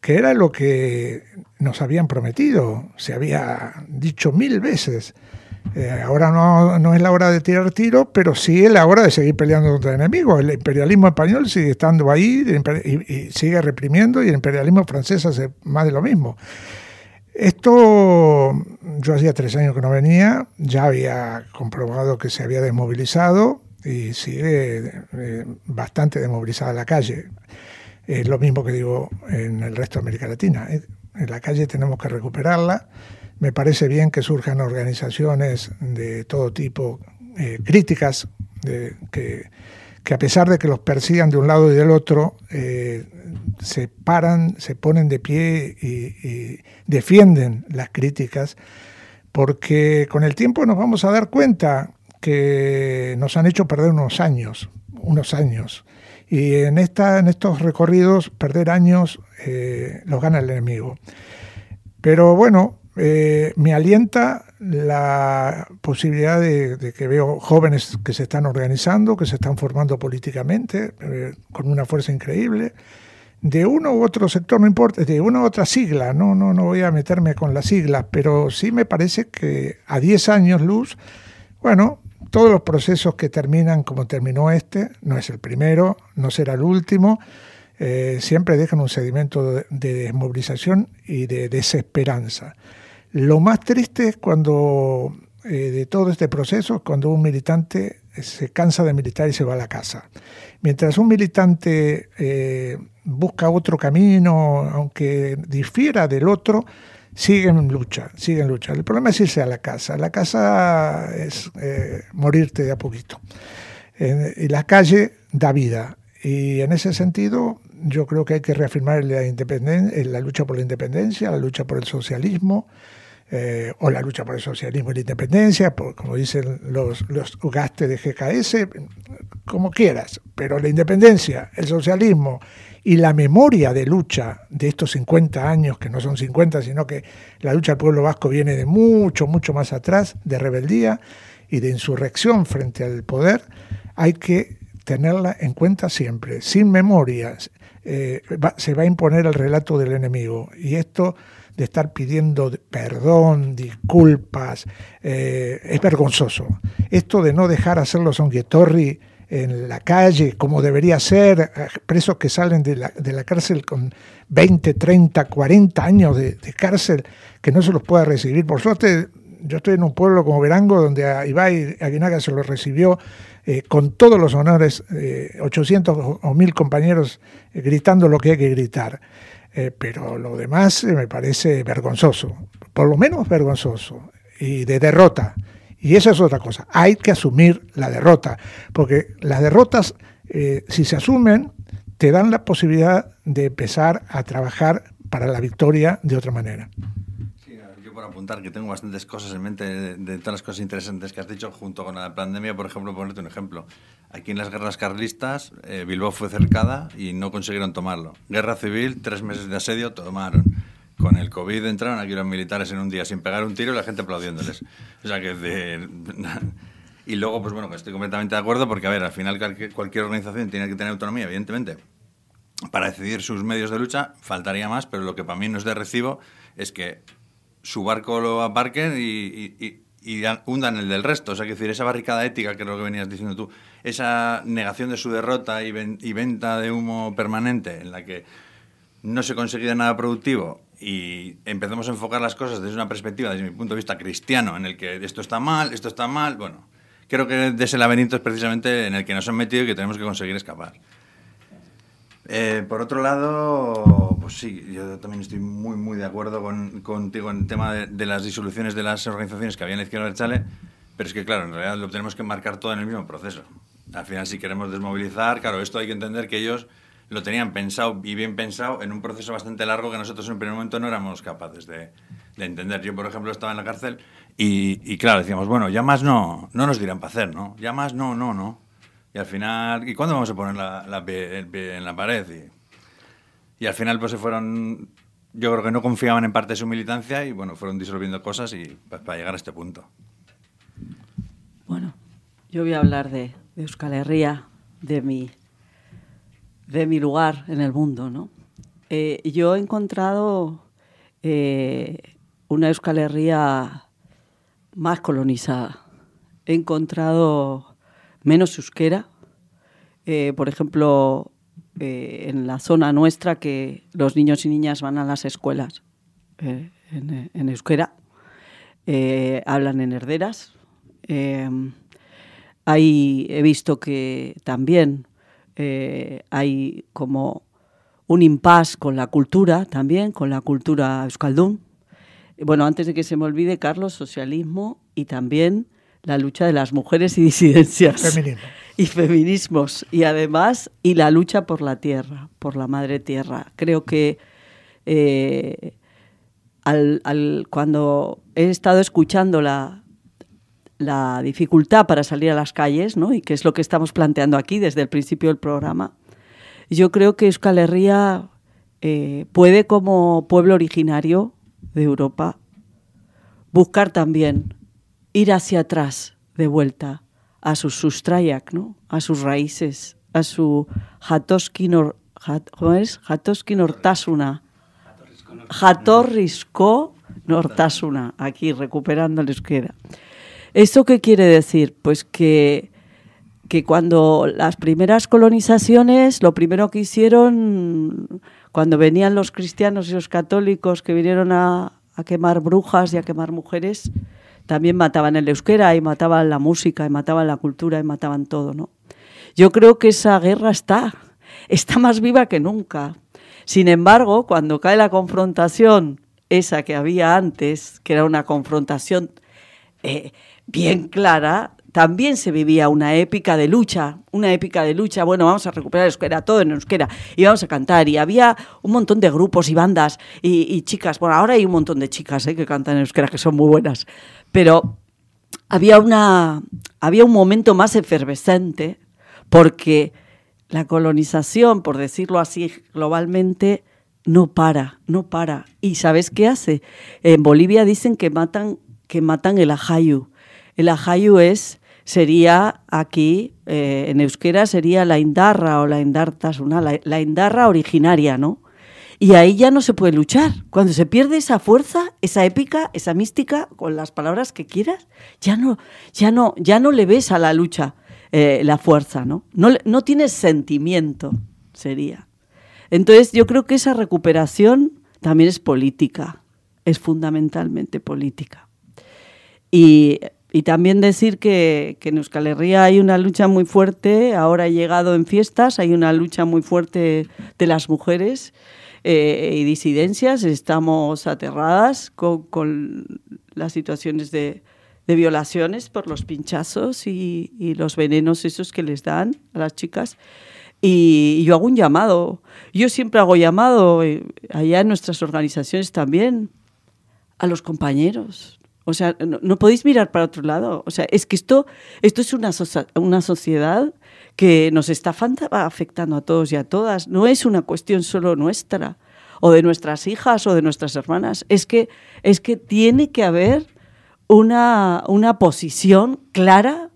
que era lo que nos habían prometido, se había dicho mil veces. Eh, ahora no, no, es la hora de tirar tiro, pero sí es la hora de seguir peleando contra enemigos. El imperialismo español sigue estando ahí y, y sigue reprimiendo y el imperialismo francés hace más de lo mismo. Esto yo hacía tres años que no venía, ya había comprobado que se había desmovilizado y sigue eh, bastante desmovilizada la calle. Es lo mismo que digo en el resto de América Latina. En la calle tenemos que recuperarla. Me parece bien que surjan organizaciones de todo tipo eh, críticas de, que, que, a pesar de que los persigan de un lado y del otro, eh, se paran, se ponen de pie y, y, defienden las críticas, porque con el tiempo nos vamos a dar cuenta que nos han hecho perder unos años, unos años. Y en, esta, en estos recorridos, perder años eh, los gana el enemigo. Pero bueno, eh, me alienta la posibilidad de, que veo jóvenes que se están organizando, que se están formando políticamente, eh, con una fuerza increíble, de uno u otro sector, no importa, de una u otra sigla, no, no, no voy a meterme con la sigla, pero sí me parece que a 10 años luz, bueno, todos los procesos que terminan como terminó este, no es el primero, no será el último, eh, siempre dejan un sedimento de, de desmovilización y de desesperanza. Lo más triste es cuando eh, de todo este proceso, cuando un militante se cansa de militar y se va a la casa. Mientras un militante eh, busca otro camino, aunque difiera del otro, sigue en lucha, sigue en lucha. El problema es irse a la casa. La casa es eh, morirte de a poquito. Eh, y la calle da vida. Y en ese sentido, yo creo que hay que reafirmar la, independencia, la lucha por la independencia, la lucha por el socialismo, eh, o la lucha por el socialismo y la independencia, como dicen los, los gastes de GKS, como quieras, pero la independencia, el socialismo y la memoria de lucha de estos 50 años, que no son 50, sino que la lucha del pueblo vasco viene de mucho, mucho más atrás, de rebeldía y de insurrección frente al poder, hay que tenerla en cuenta siempre. Sin memoria eh, se va a imponer el relato del enemigo y esto de estar pidiendo perdón, disculpas, eh, es vergonzoso. Esto de no dejar hacer los onguietorri en la calle, como debería ser, presos que salen de la, de la cárcel con 20, 30, 40 años de, cárcel, que no se los pueda recibir. Por suerte, yo estoy en un pueblo como Verango, donde a Ibai Aguinaga se lo recibió eh, con todos los honores, eh, 800 o 1000 compañeros eh, gritando lo que hay que gritar. Eh, pero lo demás me parece vergonzoso, por lo menos vergonzoso, y de derrota. Y esa es otra cosa, hay que asumir la derrota, porque las derrotas, eh, si se asumen, te dan la posibilidad de empezar a trabajar para la victoria de otra manera. Sí, yo por apuntar que tengo bastantes cosas en mente de, todas las cosas interesantes que has dicho, junto con la pandemia, por ejemplo, ponerte un ejemplo. Aquí en las guerras carlistas, eh, Bilbao fue cercada y no consiguieron tomarlo. Guerra civil, tres meses de asedio, tomaron con el COVID entraron aquí los militares en un día sin pegar un tiro y la gente aplaudiéndoles. O sea que de... *laughs* Y luego, pues bueno, estoy completamente de acuerdo porque, a ver, al final cualquier organización tiene que tener autonomía, evidentemente, para decidir sus medios de lucha, faltaría más, pero lo que para mí no es de recibo es que su barco lo aparquen y, y, hundan el del resto. O sea, que decir, esa barricada ética, que es lo que venías diciendo tú, esa negación de su derrota y, ven, y venta de humo permanente en la que no se consigue nada productivo y empezamos a enfocar las cosas desde una perspectiva, desde mi punto de vista cristiano, en el que esto está mal, esto está mal, bueno, creo que de ese laberinto es precisamente en el que nos han metido y que tenemos que conseguir escapar. Eh, por otro lado, pues sí, yo también estoy muy, muy de acuerdo con, contigo en el tema de, las disoluciones de las organizaciones que había en la izquierda del Chale, pero es que, claro, en realidad lo tenemos que marcar todo en el mismo proceso. Al final, si queremos desmovilizar, claro, esto hay que entender que ellos lo tenían pensado y bien pensado en un proceso bastante largo que nosotros en un primer momento no éramos capaces de, de entender. Yo, por ejemplo, estaba en la cárcel y, y, claro, decíamos, bueno, ya más no, no nos dirán para hacer, ¿no? Ya más no, no, no. Y al final, ¿y cuándo vamos a poner la, la pie, el pie en la pared? Y, y al final, pues se fueron, yo creo que no confiaban en parte de su militancia y, bueno, fueron disolviendo cosas y para llegar a este punto. Bueno, yo voy a hablar de, de Euskal Herria, de mi de mi lugar en el mundo. ¿no? Eh, yo he encontrado eh, una Euskal Herria más colonizada. He encontrado menos euskera. Eh, por ejemplo, en la zona nuestra que los niños y niñas van a las escuelas en, en, euskera, hablan en herderas. ahí he visto que también eh, hay como un impasse con la cultura también, con la cultura euskaldún. Bueno, antes de que se me olvide, Carlos, socialismo y también la lucha de las mujeres y disidencias. Feminismo. Y feminismos. Y además, y la lucha por la tierra, por la madre tierra. Creo que eh, al, al- cuando he estado escuchando la, dificultad para salir a las calles, ¿no? y que es lo que estamos planteando aquí desde el principio del programa, yo creo que Euskal Herria eh, puede, como pueblo originario de Europa, buscar también ir hacia atrás de vuelta a su sustrayak, ¿no? a sus raíces, a su jatoskinor, jat. Jatorrisco Nortasuna, aquí recuperando el euskera. ¿Esto qué quiere decir? Pues que, que cuando las primeras colonizaciones, lo primero que hicieron, cuando venían los cristianos y los católicos que vinieron a, a quemar brujas y a quemar mujeres, también mataban el euskera y mataban la música y mataban la cultura y mataban todo, ¿no? Yo creo que esa guerra está, está más viva que nunca. Sin embargo, cuando cae la confrontación, esa que había antes, que era una confrontación eh, bien clara, también se vivía una épica de lucha, una épica de lucha, bueno, vamos a recuperar euskera, todo en euskera, y vamos a cantar, y había un montón de grupos y bandas y, y chicas, bueno, ahora hay un montón de chicas eh, que cantan en euskera, que son muy buenas, pero había, una, había un momento más efervescente, porque la colonización, por decirlo así globalmente, no para, no para. ¿Y sabes qué hace? En Bolivia dicen que matan, que matan el ajayu. El ajayu es, sería aquí, eh, en euskera sería la indarra o la indartasuna, la, indarra originaria, ¿no? Y ahí ya no se puede luchar. Cuando se pierde esa fuerza, esa épica, esa mística, con las palabras que quieras, ya no, ya no, ya no le ves a la lucha eh, la fuerza, ¿no? No, no tienes sentimiento, sería. Entonces yo creo que esa recuperación también es política, es fundamentalmente política. Y, y también decir que, en Euskal Herria hay una lucha muy fuerte, ahora ha llegado en fiestas, hay una lucha muy fuerte de las mujeres eh, y disidencias, estamos aterradas con, con las situaciones de, de violaciones por los pinchazos y, y los venenos esos que les dan a las chicas. Y yo hago un llamado, yo siempre hago llamado, eh, allá en nuestras organizaciones también, a los compañeros. O sea, no, podéis mirar para otro lado. O sea, es que esto, esto es una, una sociedad que nos está afectando a todos y a todas. No es una cuestión solo nuestra, o de nuestras hijas o de nuestras hermanas. Es que, es que tiene que haber una, una posición clara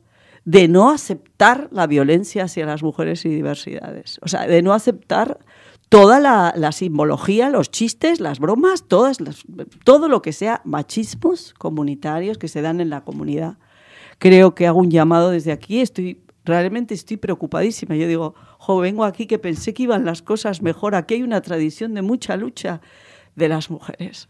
de no aceptar la violencia hacia las mujeres y diversidades. O sea, de no aceptar toda la, simbología, los chistes, las bromas, todas las- todo lo que sea machismos comunitarios que se dan en la comunidad. Creo que hago un llamado desde aquí, estoy realmente estoy preocupadísima. Yo digo, jo, vengo aquí que pensé que iban las cosas mejor. Aquí hay una tradición de mucha lucha de las mujeres.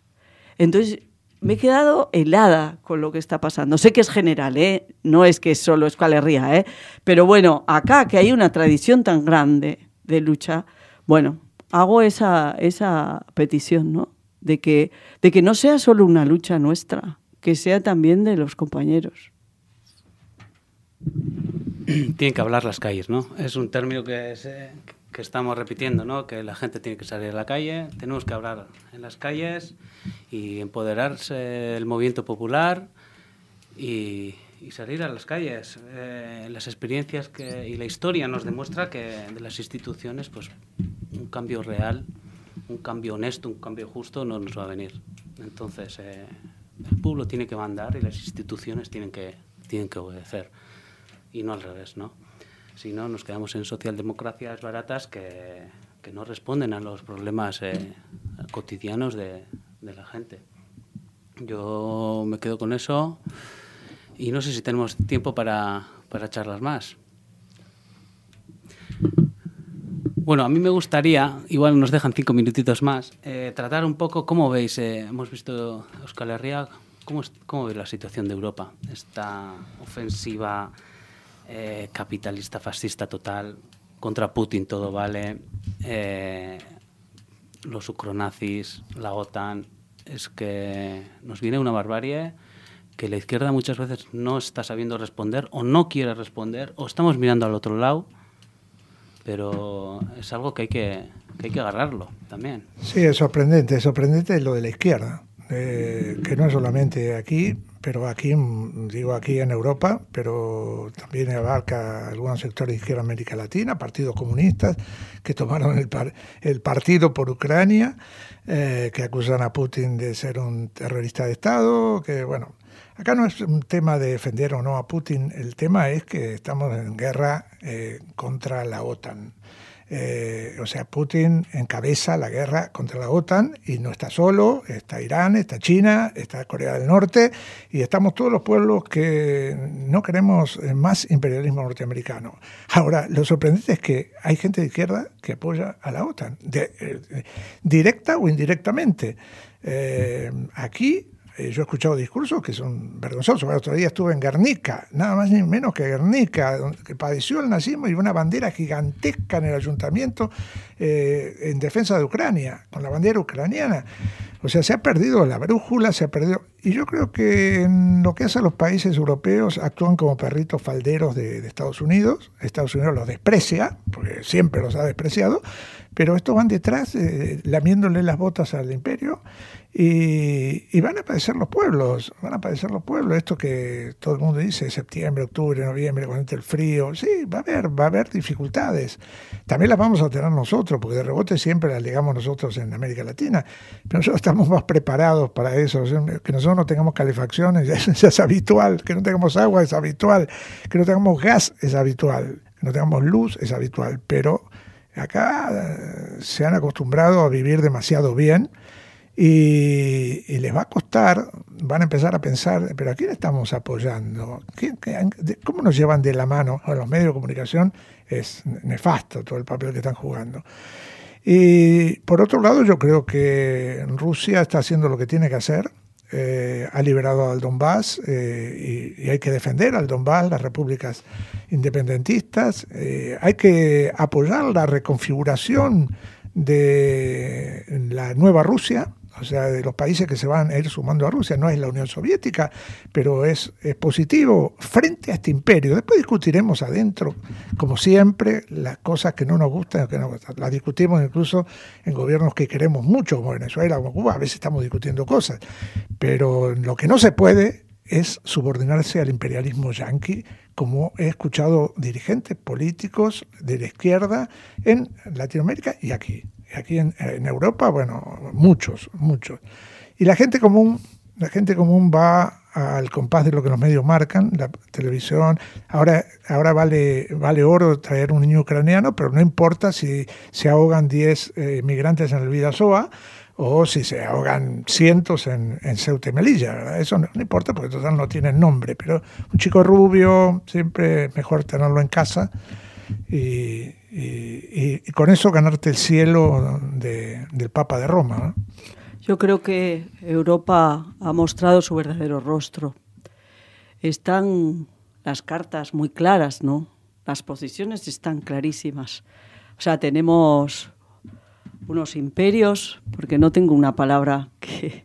Entonces, me he quedado helada con lo que está pasando. Sé que es general, ¿eh? no es que solo es Herria, ¿eh? pero bueno, acá que hay una tradición tan grande de lucha, bueno, hago esa, esa petición, ¿no? De que, de que no sea solo una lucha nuestra, que sea también de los compañeros. Tienen que hablar las calles, ¿no? Es un término que, se- que estamos repitiendo, ¿no? Que la gente tiene que salir a la calle, tenemos que hablar en las calles y empoderarse del movimiento popular y, y salir a las calles. Eh, las experiencias que, y la historia nos demuestra que de las instituciones, pues un cambio real, un cambio honesto, un cambio justo no nos va a venir. Entonces, eh, el pueblo tiene que mandar y las instituciones tienen que, tienen que obedecer y no al revés, ¿no? Si no, nos quedamos en socialdemocracias baratas que, que no responden a los problemas eh, cotidianos de, de la gente. Yo me quedo con eso y no sé si tenemos tiempo para, para charlas más. Bueno, a mí me gustaría, igual nos dejan cinco minutitos más, eh, tratar un poco cómo veis, eh, hemos visto Euskal Herria, cómo, es- cómo veis la situación de Europa, esta ofensiva eh, capitalista, fascista total, contra Putin todo vale, los ucronazis, la OTAN, es que nos viene una barbarie que la izquierda muchas veces no está sabiendo responder o no quiere responder o estamos mirando al otro lado, pero es algo que hay que, que hay que agarrarlo también. Sí, es sorprendente, es sorprendente lo de la izquierda, eh, que no es solamente aquí, pero aquí, mm, digo aquí en Europa, pero también abarca algunos sectores de izquierda América Latina, partidos comunistas que tomaron el, par- el partido por Ucrania, eh, que acusan a Putin de ser un terrorista de Estado, que bueno, acá no es un tema de defender o no a Putin, el tema es que estamos en guerra eh, contra la OTAN. Eh, o sea, Putin encabeza la guerra contra la OTAN y no está solo, está Irán, está China, está Corea del Norte y estamos todos los pueblos que no queremos más imperialismo norteamericano. Ahora, lo sorprendente es que hay gente de izquierda que apoya a la OTAN, eh, directa o indirectamente. Aquí eh, yo he escuchado discursos que son vergonzosos. El otro día estuve en Guernica, nada más ni menos que Guernica, donde que padeció el nazismo y una bandera gigantesca en el ayuntamiento eh, en defensa de Ucrania, con la bandera ucraniana. O sea, se ha perdido la brújula, se ha perdido. Y yo creo que en lo que hace a los países europeos actúan como perritos falderos de, Estados Unidos. Estados Unidos los desprecia, porque siempre los ha despreciado, pero estos van detrás eh, lamiéndole las botas al imperio y, y van a padecer los pueblos, van a padecer los pueblos. Esto que todo el mundo dice, septiembre, octubre, noviembre, cuando entre el frío, sí, va a haber, va a haber dificultades. También las vamos a tener nosotros, porque de rebote siempre las ligamos nosotros en América Latina, pero nosotros estamos más preparados para eso. Que nosotros no tengamos calefacciones *laughs* ya es, ya es habitual, que no tengamos agua es habitual, que no tengamos gas es habitual, que no tengamos luz es habitual, pero acá eh, se han acostumbrado a vivir demasiado bien y, les va a costar, van a empezar a pensar, pero ¿a quién estamos apoyando? ¿Quién- qué- de- ¿Cómo nos llevan de la mano? A los medios de comunicación es nefasto todo el papel que están jugando. Y por otro lado, yo creo que Rusia está haciendo lo que tiene que hacer. eh, ha liberado al Donbass eh, y, y hay que defender al Donbass, las repúblicas independentistas. eh, hay que apoyar la reconfiguración de la nueva Rusia, o sea, de los países que se van a ir sumando a Rusia. No es la Unión Soviética, pero es, positivo frente a este imperio. Después discutiremos adentro, como siempre, las cosas que no nos gustan, que no, las discutimos incluso en gobiernos que queremos mucho, como Venezuela, como Cuba, a veces estamos discutiendo cosas. Pero lo que no se puede es subordinarse al imperialismo yanqui, como he escuchado dirigentes políticos de la izquierda en Latinoamérica y aquí. Aquí en, Europa, bueno, muchos, muchos. Y la gente común, la gente común va al compás de lo que los medios marcan, la televisión. Ahora, ahora vale, vale oro traer un niño ucraniano, pero no importa si se ahogan 10 eh, migrantes en el Vidasoa o si se ahogan cientos en, en Ceuta y Melilla. Eso no, no importa porque total no tienen nombre, pero un chico rubio siempre mejor tenerlo en casa y, y- y- con eso ganarte el cielo de- del Papa de Roma. Yo creo que Europa ha mostrado su verdadero rostro. Están las cartas muy claras, ¿no? Las posiciones están clarísimas. O sea, tenemos unos imperios, porque no tengo una palabra *laughs* que,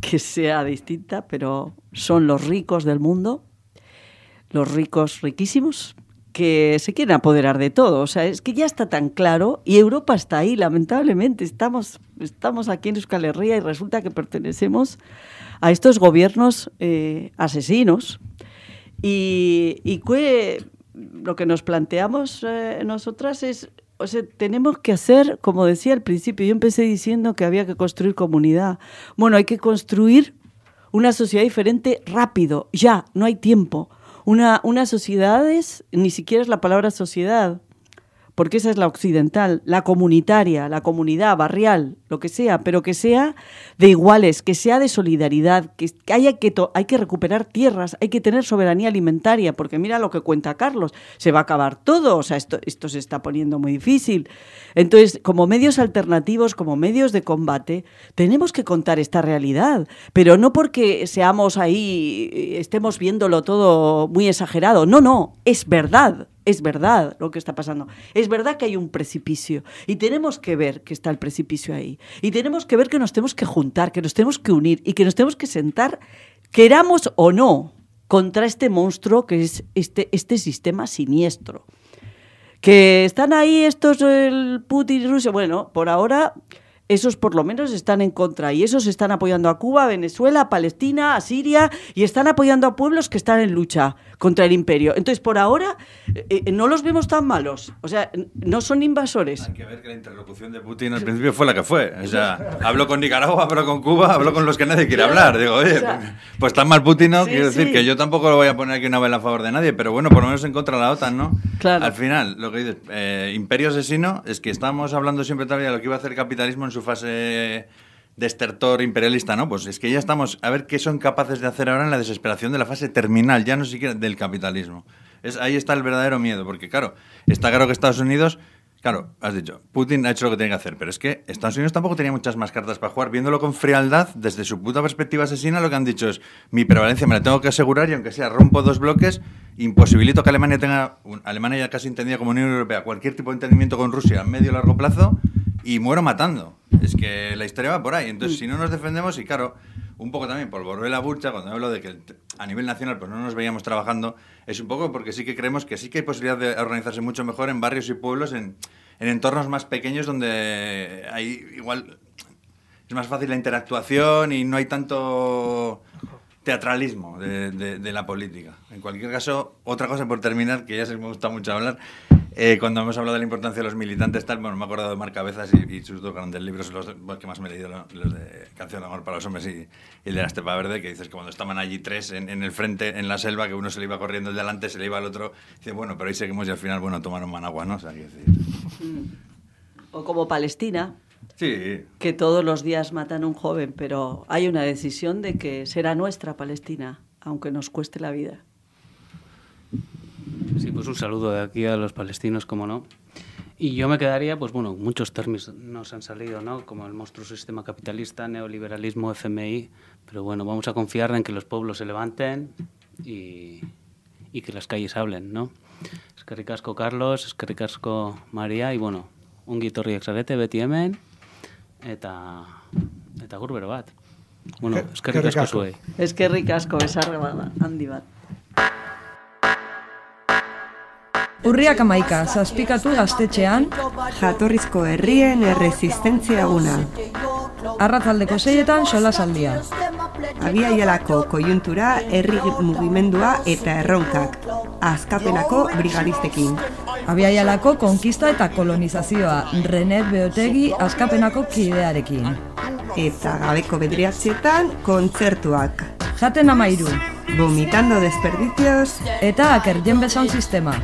que sea distinta, pero son los ricos del mundo, los ricos riquísimos, que se quieren apoderar de todo. O sea, es que ya está tan claro y Europa está ahí, lamentablemente. Estamos, estamos aquí en Euskal Herria y resulta que pertenecemos a estos gobiernos eh, asesinos. Y, y lo que nos planteamos eh, nosotras es, o sea, tenemos que hacer, como decía al principio, yo empecé diciendo que había que construir comunidad. Bueno, hay que construir una sociedad diferente rápido, ya, no hay tiempo. Una, unas sociedades, ni siquiera es la palabra sociedad, porque esa es la occidental, la comunitaria, la comunidad barrial, lo que sea, pero que sea de iguales, que sea de solidaridad, que, haya que hay que recuperar tierras, hay que tener soberanía alimentaria, porque mira lo que cuenta Carlos, se va a acabar todo, o sea, esto, esto se está poniendo muy difícil. Entonces, como medios alternativos, como medios de combate, tenemos que contar esta realidad, pero no porque seamos ahí, eh, estemos viéndolo todo muy exagerado, no, no, es verdad, es verdad lo que está pasando. Es verdad que hay un precipicio y tenemos que ver que está el precipicio ahí. Y tenemos que ver que nos tenemos que juntar, que nos tenemos que unir y que nos tenemos que sentar, queramos o no, contra este monstruo que es este, este sistema siniestro. Que están ahí estos, el Putin y Rusia, bueno, por ahora esos por lo menos están en contra y esos están apoyando a Cuba, Venezuela, Palestina, a Siria y están apoyando a pueblos que están en lucha contra el imperio. Entonces, por ahora eh, eh, no los vemos tan malos, o sea, no son invasores. Hay que ver que la interlocución de Putin al principio fue la que fue. O sea, habló con Nicaragua, habló con Cuba, habló con los que nadie quiere hablar. Digo, oye, O sea, pues tan mal Putin, ¿no? sí, Quiero decir sí. que yo tampoco lo voy a poner aquí una vela a favor de nadie, pero bueno, por lo menos en contra de la OTAN, ¿no? Claro. Al final, lo que dices, eh, imperio asesino, es que estamos hablando siempre todavía de lo que iba a hacer el capitalismo en su fase de estertor imperialista, ¿no? Pues es que ya estamos a ver qué son capaces de hacer ahora en la desesperación de la fase terminal, ya no siquiera del capitalismo. Es, ahí está el verdadero miedo, porque claro, está claro que Estados Unidos, claro, has dicho, Putin ha hecho lo que tiene que hacer, pero es que Estados Unidos tampoco tenía muchas más cartas para jugar, viéndolo con frialdad, desde su puta perspectiva asesina, lo que han dicho es, mi prevalencia me la tengo que asegurar y aunque sea rompo dos bloques, imposibilito que Alemania tenga, Alemania ya casi entendida como Unión Europea, cualquier tipo de entendimiento con Rusia a medio o largo plazo, y muero matando. Es que la historia va por ahí. Entonces, si no nos defendemos, y claro, un poco también por volver la burcha, cuando hablo de que a nivel nacional pues no nos veíamos trabajando, es un poco porque sí que creemos que sí que hay posibilidad de organizarse mucho mejor en barrios y pueblos, en, en entornos más pequeños donde hay igual es más fácil la interactuación y no hay tanto teatralismo de, de- de la política. En cualquier caso, otra cosa por terminar, que ya que me gusta mucho hablar, eh, cuando hemos hablado de la importancia de los militantes, tal, bueno, me he acordado de Mar Cabezas y, y sus dos grandes libros, los, que más me he leído, los de Canción de Amor para los Hombres y, y el de la Estepa Verde, que dices que cuando estaban allí tres en, en el frente, en la selva, que uno se le iba corriendo el delante, se le iba al otro, dice, bueno, pero ahí seguimos y al final, bueno, tomaron managua, ¿no? O sea, quiero decir, O como Palestina, sí, que todos los días matan a un joven, pero hay una decisión de que será nuestra Palestina, aunque nos cueste la vida. Sí, pues un saludo de aquí a los palestinos, como no. Y yo me quedaría, pues bueno, muchos términos nos han salido, ¿no? Como el monstruo sistema capitalista, neoliberalismo, FMI, pero bueno, vamos a confiar en que los pueblos se levanten y, y que las calles hablen, ¿no? Es que ricasco Carlos, es que ricasco María, y bueno, un gitorri exarete, beti hemen, eta, eta gurbero bat. Bueno, es que Eskerrik ricasco asko. zuei. Ez que rikasko besarre handi bat. Urriak amaika, zazpikatu gaztetxean, Jatorrizko herrien erresistentzia guna. arratzaldeko seietan solasaldia. Abiaialako kojuntura, herri mugimendua eta erronkak. Azkapenako brigadistekin. Abiaialako konkista eta kolonizazioa, Renet Beotegi askapenako kidearekin. Eta gabeko bedriatzietan, kontzertuak. Jaten amairu, Vomitando desperdicios, eta akerjen besan sistema.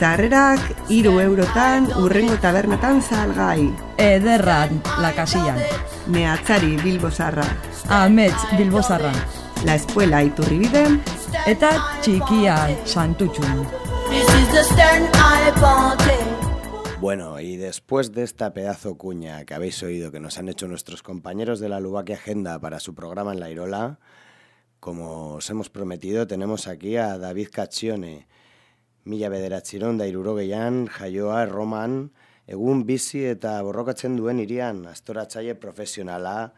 Sarrerak, iru eurotan, urrengo tabernetan salgai. Ederran, lakasian. Meatzari bilbozarra. Amets Bilbozarran. La espuela iturribiden, Eta txikia santutxun. Bueno, y después de esta pedazo cuña que habéis oído que nos han hecho nuestros compañeros de la Lubaque Agenda para su programa en La Irola, como os hemos prometido, tenemos aquí a David Caccione, mila bederatziron da irurogeian, jaioa Roman, egun bizi eta borrokatzen duen irian, astoratzaile profesionala,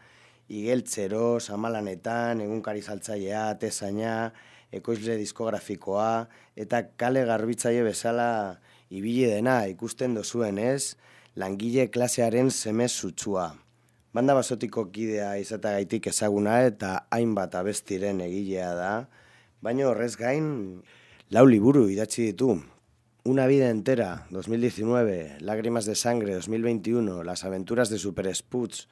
igeltzero, samalanetan, egunkari saltzailea, atezaina, ekoizle diskografikoa, eta kale garbitzaile bezala ibili dena ikusten dozuen ez, langile klasearen seme sutsua. Banda basotiko kidea izatagaitik ezaguna eta hainbat abestiren egilea da, baina horrez gain lau liburu idatzi ditu. Una vida entera, 2019, Lágrimas de sangre, 2021, Las aventuras de Super Spuds,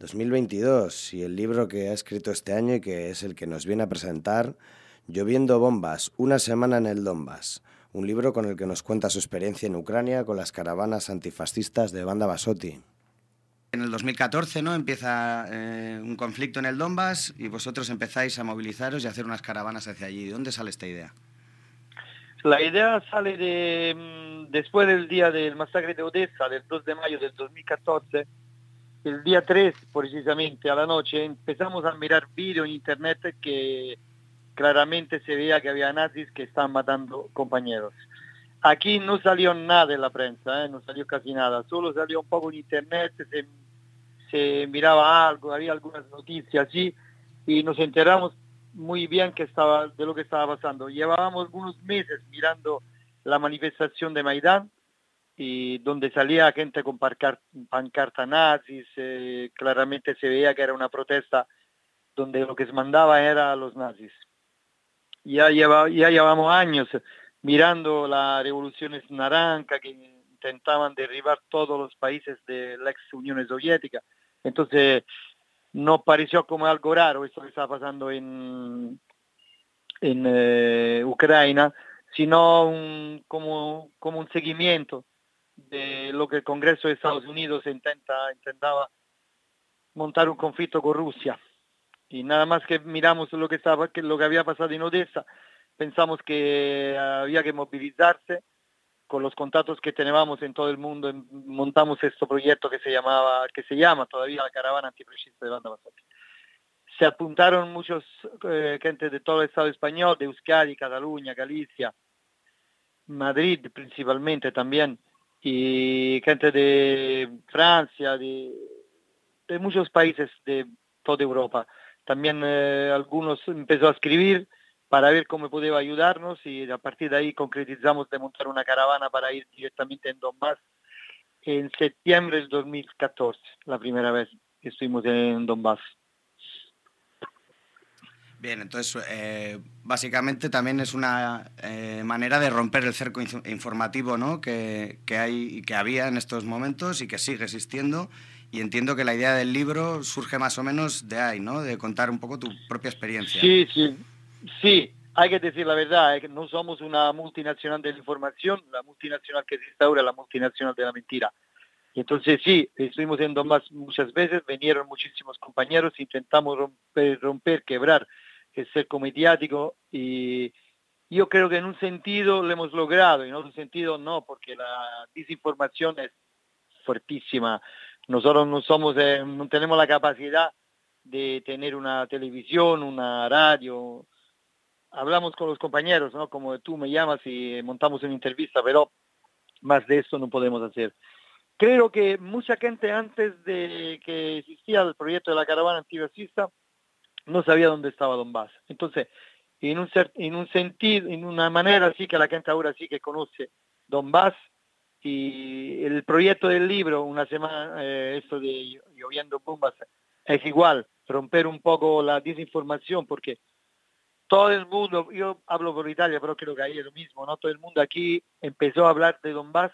2022, y el libro que ha escrito este año y que es el que nos viene a presentar, Lloviendo bombas, una semana en el Donbass, un libro con el que nos cuenta su experiencia en Ucrania con las caravanas antifascistas de Banda Basotti. En el 2014 ¿no? empieza eh, un conflicto en el Donbass y vosotros empezáis a movilizaros y a hacer unas caravanas hacia allí. ¿De dónde sale esta idea? La idea sale de, mm, después del día del masacre de Odessa, del 2 de mayo del 2014. El día 3, precisamente, a la noche, empezamos a mirar vídeo en internet que claramente se veía que había nazis que estaban matando compañeros. Aquí no salió nada en la prensa, ¿eh? no salió casi nada, solo salió un poco en internet, se, se miraba algo, había algunas noticias así, y nos enteramos muy bien que estaba, de lo que estaba pasando. Llevábamos algunos meses mirando la manifestación de Maidán, y donde salía gente con pancar- pancarta nazis, eh, claramente se veía que era una protesta donde lo que se mandaba era a los nazis. Ya, lleva, ya llevamos años mirando las revoluciones naranja que intentaban derribar todos los países de la ex Unión Soviética. Entonces, nos pareció como algo raro esto que estaba pasando en, en eh, Ucrania, sino un- como, como un seguimiento de lo que el Congreso de Estados Unidos intenta, intentaba montar un conflicto con Rusia. Y nada más que miramos lo que, estaba, que lo que había pasado en Odessa, pensamos que había que movilizarse con los contactos que teníamos en todo el mundo, montamos este proyecto que se llamaba, que se llama todavía la caravana antifascista de Banda Basati. Se apuntaron muchos eh, gente de todo el Estado español, de Euskadi, Cataluña, Galicia, Madrid principalmente también, y gente de Francia, de, de muchos países de toda Europa. También eh, algunos empezó a escribir para ver cómo podía ayudarnos y a partir de ahí concretizamos de montar una caravana para ir directamente en Donbass en septiembre del 2014, la primera vez que estuvimos en Donbass. Bien, entonces eh, básicamente también es una eh, manera de romper el cerco inf- informativo ¿no? que, que hay y que había en estos momentos y que sigue existiendo. Y entiendo que la idea del libro surge más o menos de ahí, ¿no? De contar un poco tu propia experiencia. Sí, sí, sí, hay que decir la verdad, que no somos una multinacional de la información, la multinacional que existe ahora es la multinacional de la mentira. Entonces sí, estuvimos en Donbass muchas veces, vinieron muchísimos compañeros, intentamos romper, romper quebrar el cerco mediático y yo creo que en un sentido lo hemos logrado, en otro sentido no, porque la desinformación es fuertísima. Nosotros no somos, eh, no tenemos la capacidad de tener una televisión, una radio. Hablamos con los compañeros, ¿no? Como tú me llamas y montamos una entrevista, pero más de eso no podemos hacer. Creo que mucha gente antes de que existía el proyecto de la caravana antirracista no sabía dónde estaba Donbass. Entonces, en un, en un sentido, en una manera sí que la gente ahora sí que conoce Donbass y el proyecto del libro, una semana, eh, esto de lloviendo bombas, es igual, romper un poco la desinformación porque todo el mundo, yo hablo por Italia, pero creo que ahí es lo mismo, ¿no? Todo el mundo aquí empezó a hablar de Donbass,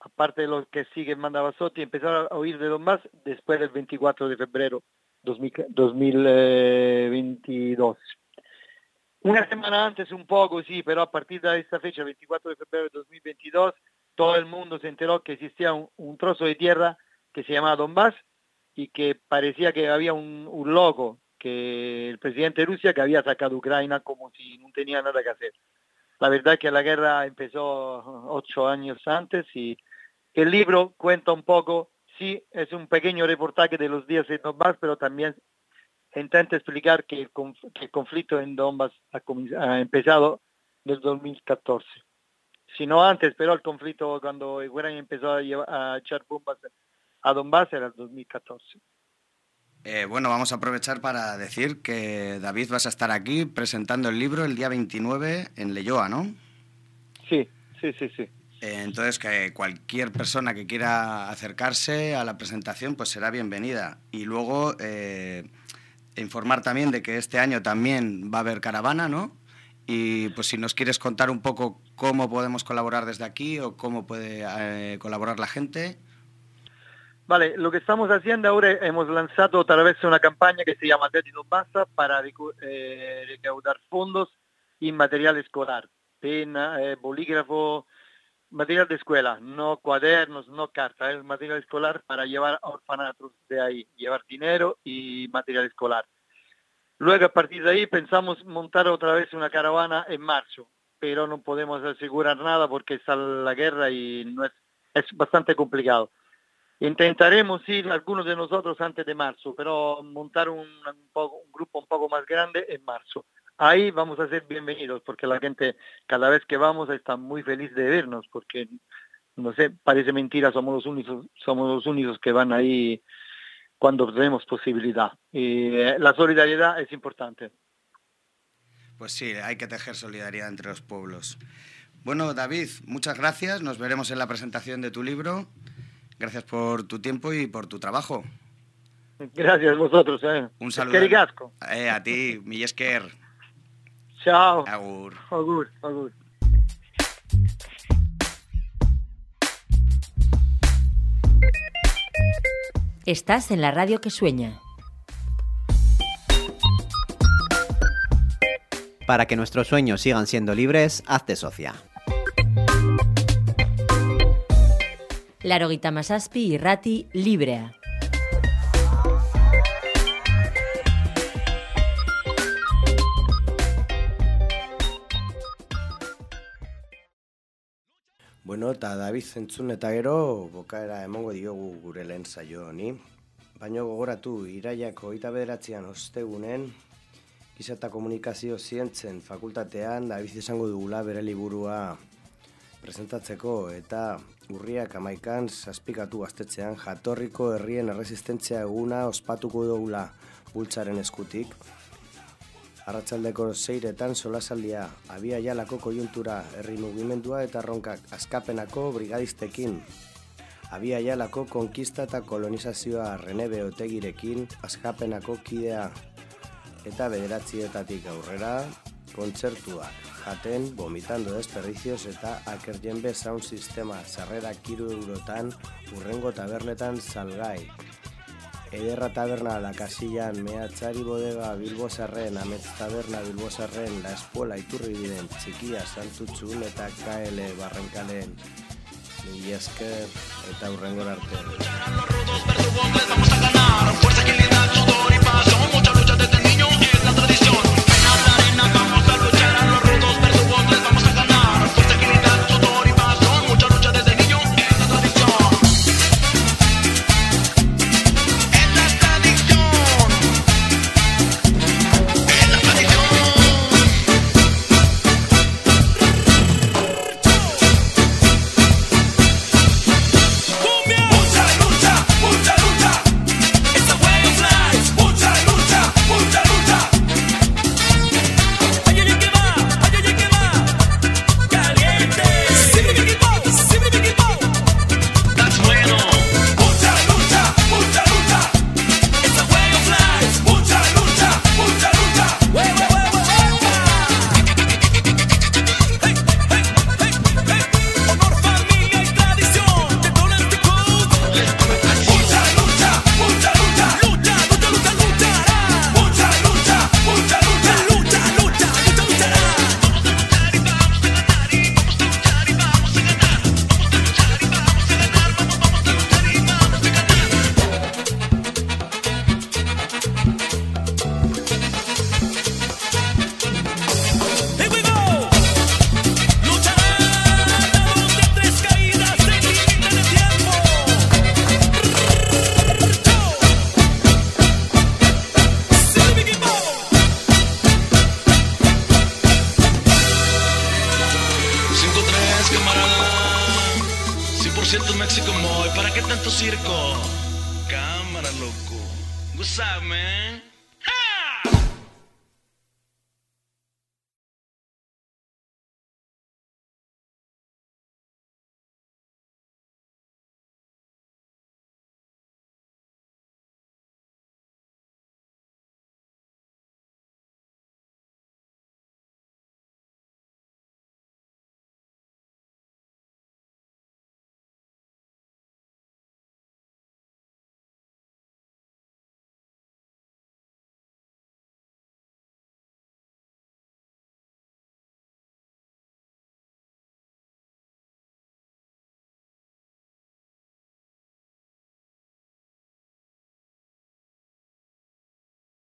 aparte de los que siguen Manda Basotti, empezaron a oír de Donbass después del 24 de febrero 2000 2022. Una semana antes un poco, sí, pero a partir de esta fecha, 24 de febrero de 2022, todo el mundo se enteró que existía un, trozo de tierra que se llamaba Donbass y que parecía que había un loco, que el presidente de Rusia que había sacado Ucrania como si no tenía nada que hacer. La verdad es que la guerra empezó ocho años antes y el libro cuenta un poco, sí, es un pequeño reportaje de los días en Donbass, pero también intenta explicar que el, el conflicto en Donbass ha, ha empezado desde 2014. Si no antes, pero el conflicto cuando Ucrania empezó a, llevar- a echar bombas a Donbass era el 2014. Eh, bueno, vamos a aprovechar para decir que David vas a estar aquí presentando el libro el día 29 en Leyoa, ¿no? Sí, sí, sí, sí. Eh, entonces, que cualquier persona que quiera acercarse a la presentación, pues será bienvenida. Y luego eh, informar también de que este año también va a haber caravana, ¿no? Y pues si nos quieres contar un poco cómo podemos colaborar desde aquí o cómo puede eh, colaborar la gente. Vale, lo que estamos haciendo ahora, hemos lanzado otra vez una campaña que se llama Dead No Basta para eh, recaudar fondos y material escolar, pena, eh, bolígrafo, material de escuela, no cuadernos, no cartas, el material escolar para llevar a orfanatos de ahí, llevar dinero y material escolar. Luego a partir de ahí pensamos montar otra vez una caravana en marzo, pero no podemos asegurar nada porque está la guerra y es, es bastante complicado. Intentaremos ir algunos de nosotros antes de marzo, pero montar un, grupo un poco más grande en marzo. Ahí vamos a ser bienvenidos porque la gente cada vez que vamos está muy feliz de vernos porque no sé, parece mentira, somos los únicos, somos los únicos que van ahí cuando tenemos posibilidad. Y eh, la solidaridad es importante. Pues sí, hay que tejer solidaridad entre los pueblos. Bueno, David, muchas gracias. Nos veremos en la presentación de tu libro. Gracias por tu tiempo y por tu trabajo. Gracias a vosotros. Eh. Un saludo. Eskerrik asko. Eh, a ti, Millesker. Chao. Agur. Agur, agur. Estás en la radio que sueña. Para que nuestros sueños sigan siendo libres, hazte socia. Larogita Masaspi y Rati Librea. Bueno, eta David zentzun eta gero bokaera emango diogu gure lehen saio honi. Baina gogoratu, iraiako hogeita bederatzean ostegunen, Giza eta komunikazio zientzen fakultatean David izango dugula bere liburua presentatzeko eta urriak amaikan zazpikatu gaztetzean jatorriko herrien erresistentzia eguna ospatuko dugula bultzaren eskutik. Arratsaldeko zeiretan solasaldia, abia jalako kojuntura, herri mugimendua eta ronkak askapenako brigadistekin. Abia jalako konkista eta kolonizazioa renebe otegirekin askapenako kidea eta bederatzietatik aurrera kontzertuak jaten, vomitando desperdicios eta akerjenbe sound sistema sarrera kiru eurotan urrengo tabernetan salgai. Ederra taberna la casillan, mehatzari bodega bilbozarren, ametz taberna bilbozarren, la espuela iturri biden, txikia santutxun eta KL barrenkaleen. Mila esker eta urrengor arte.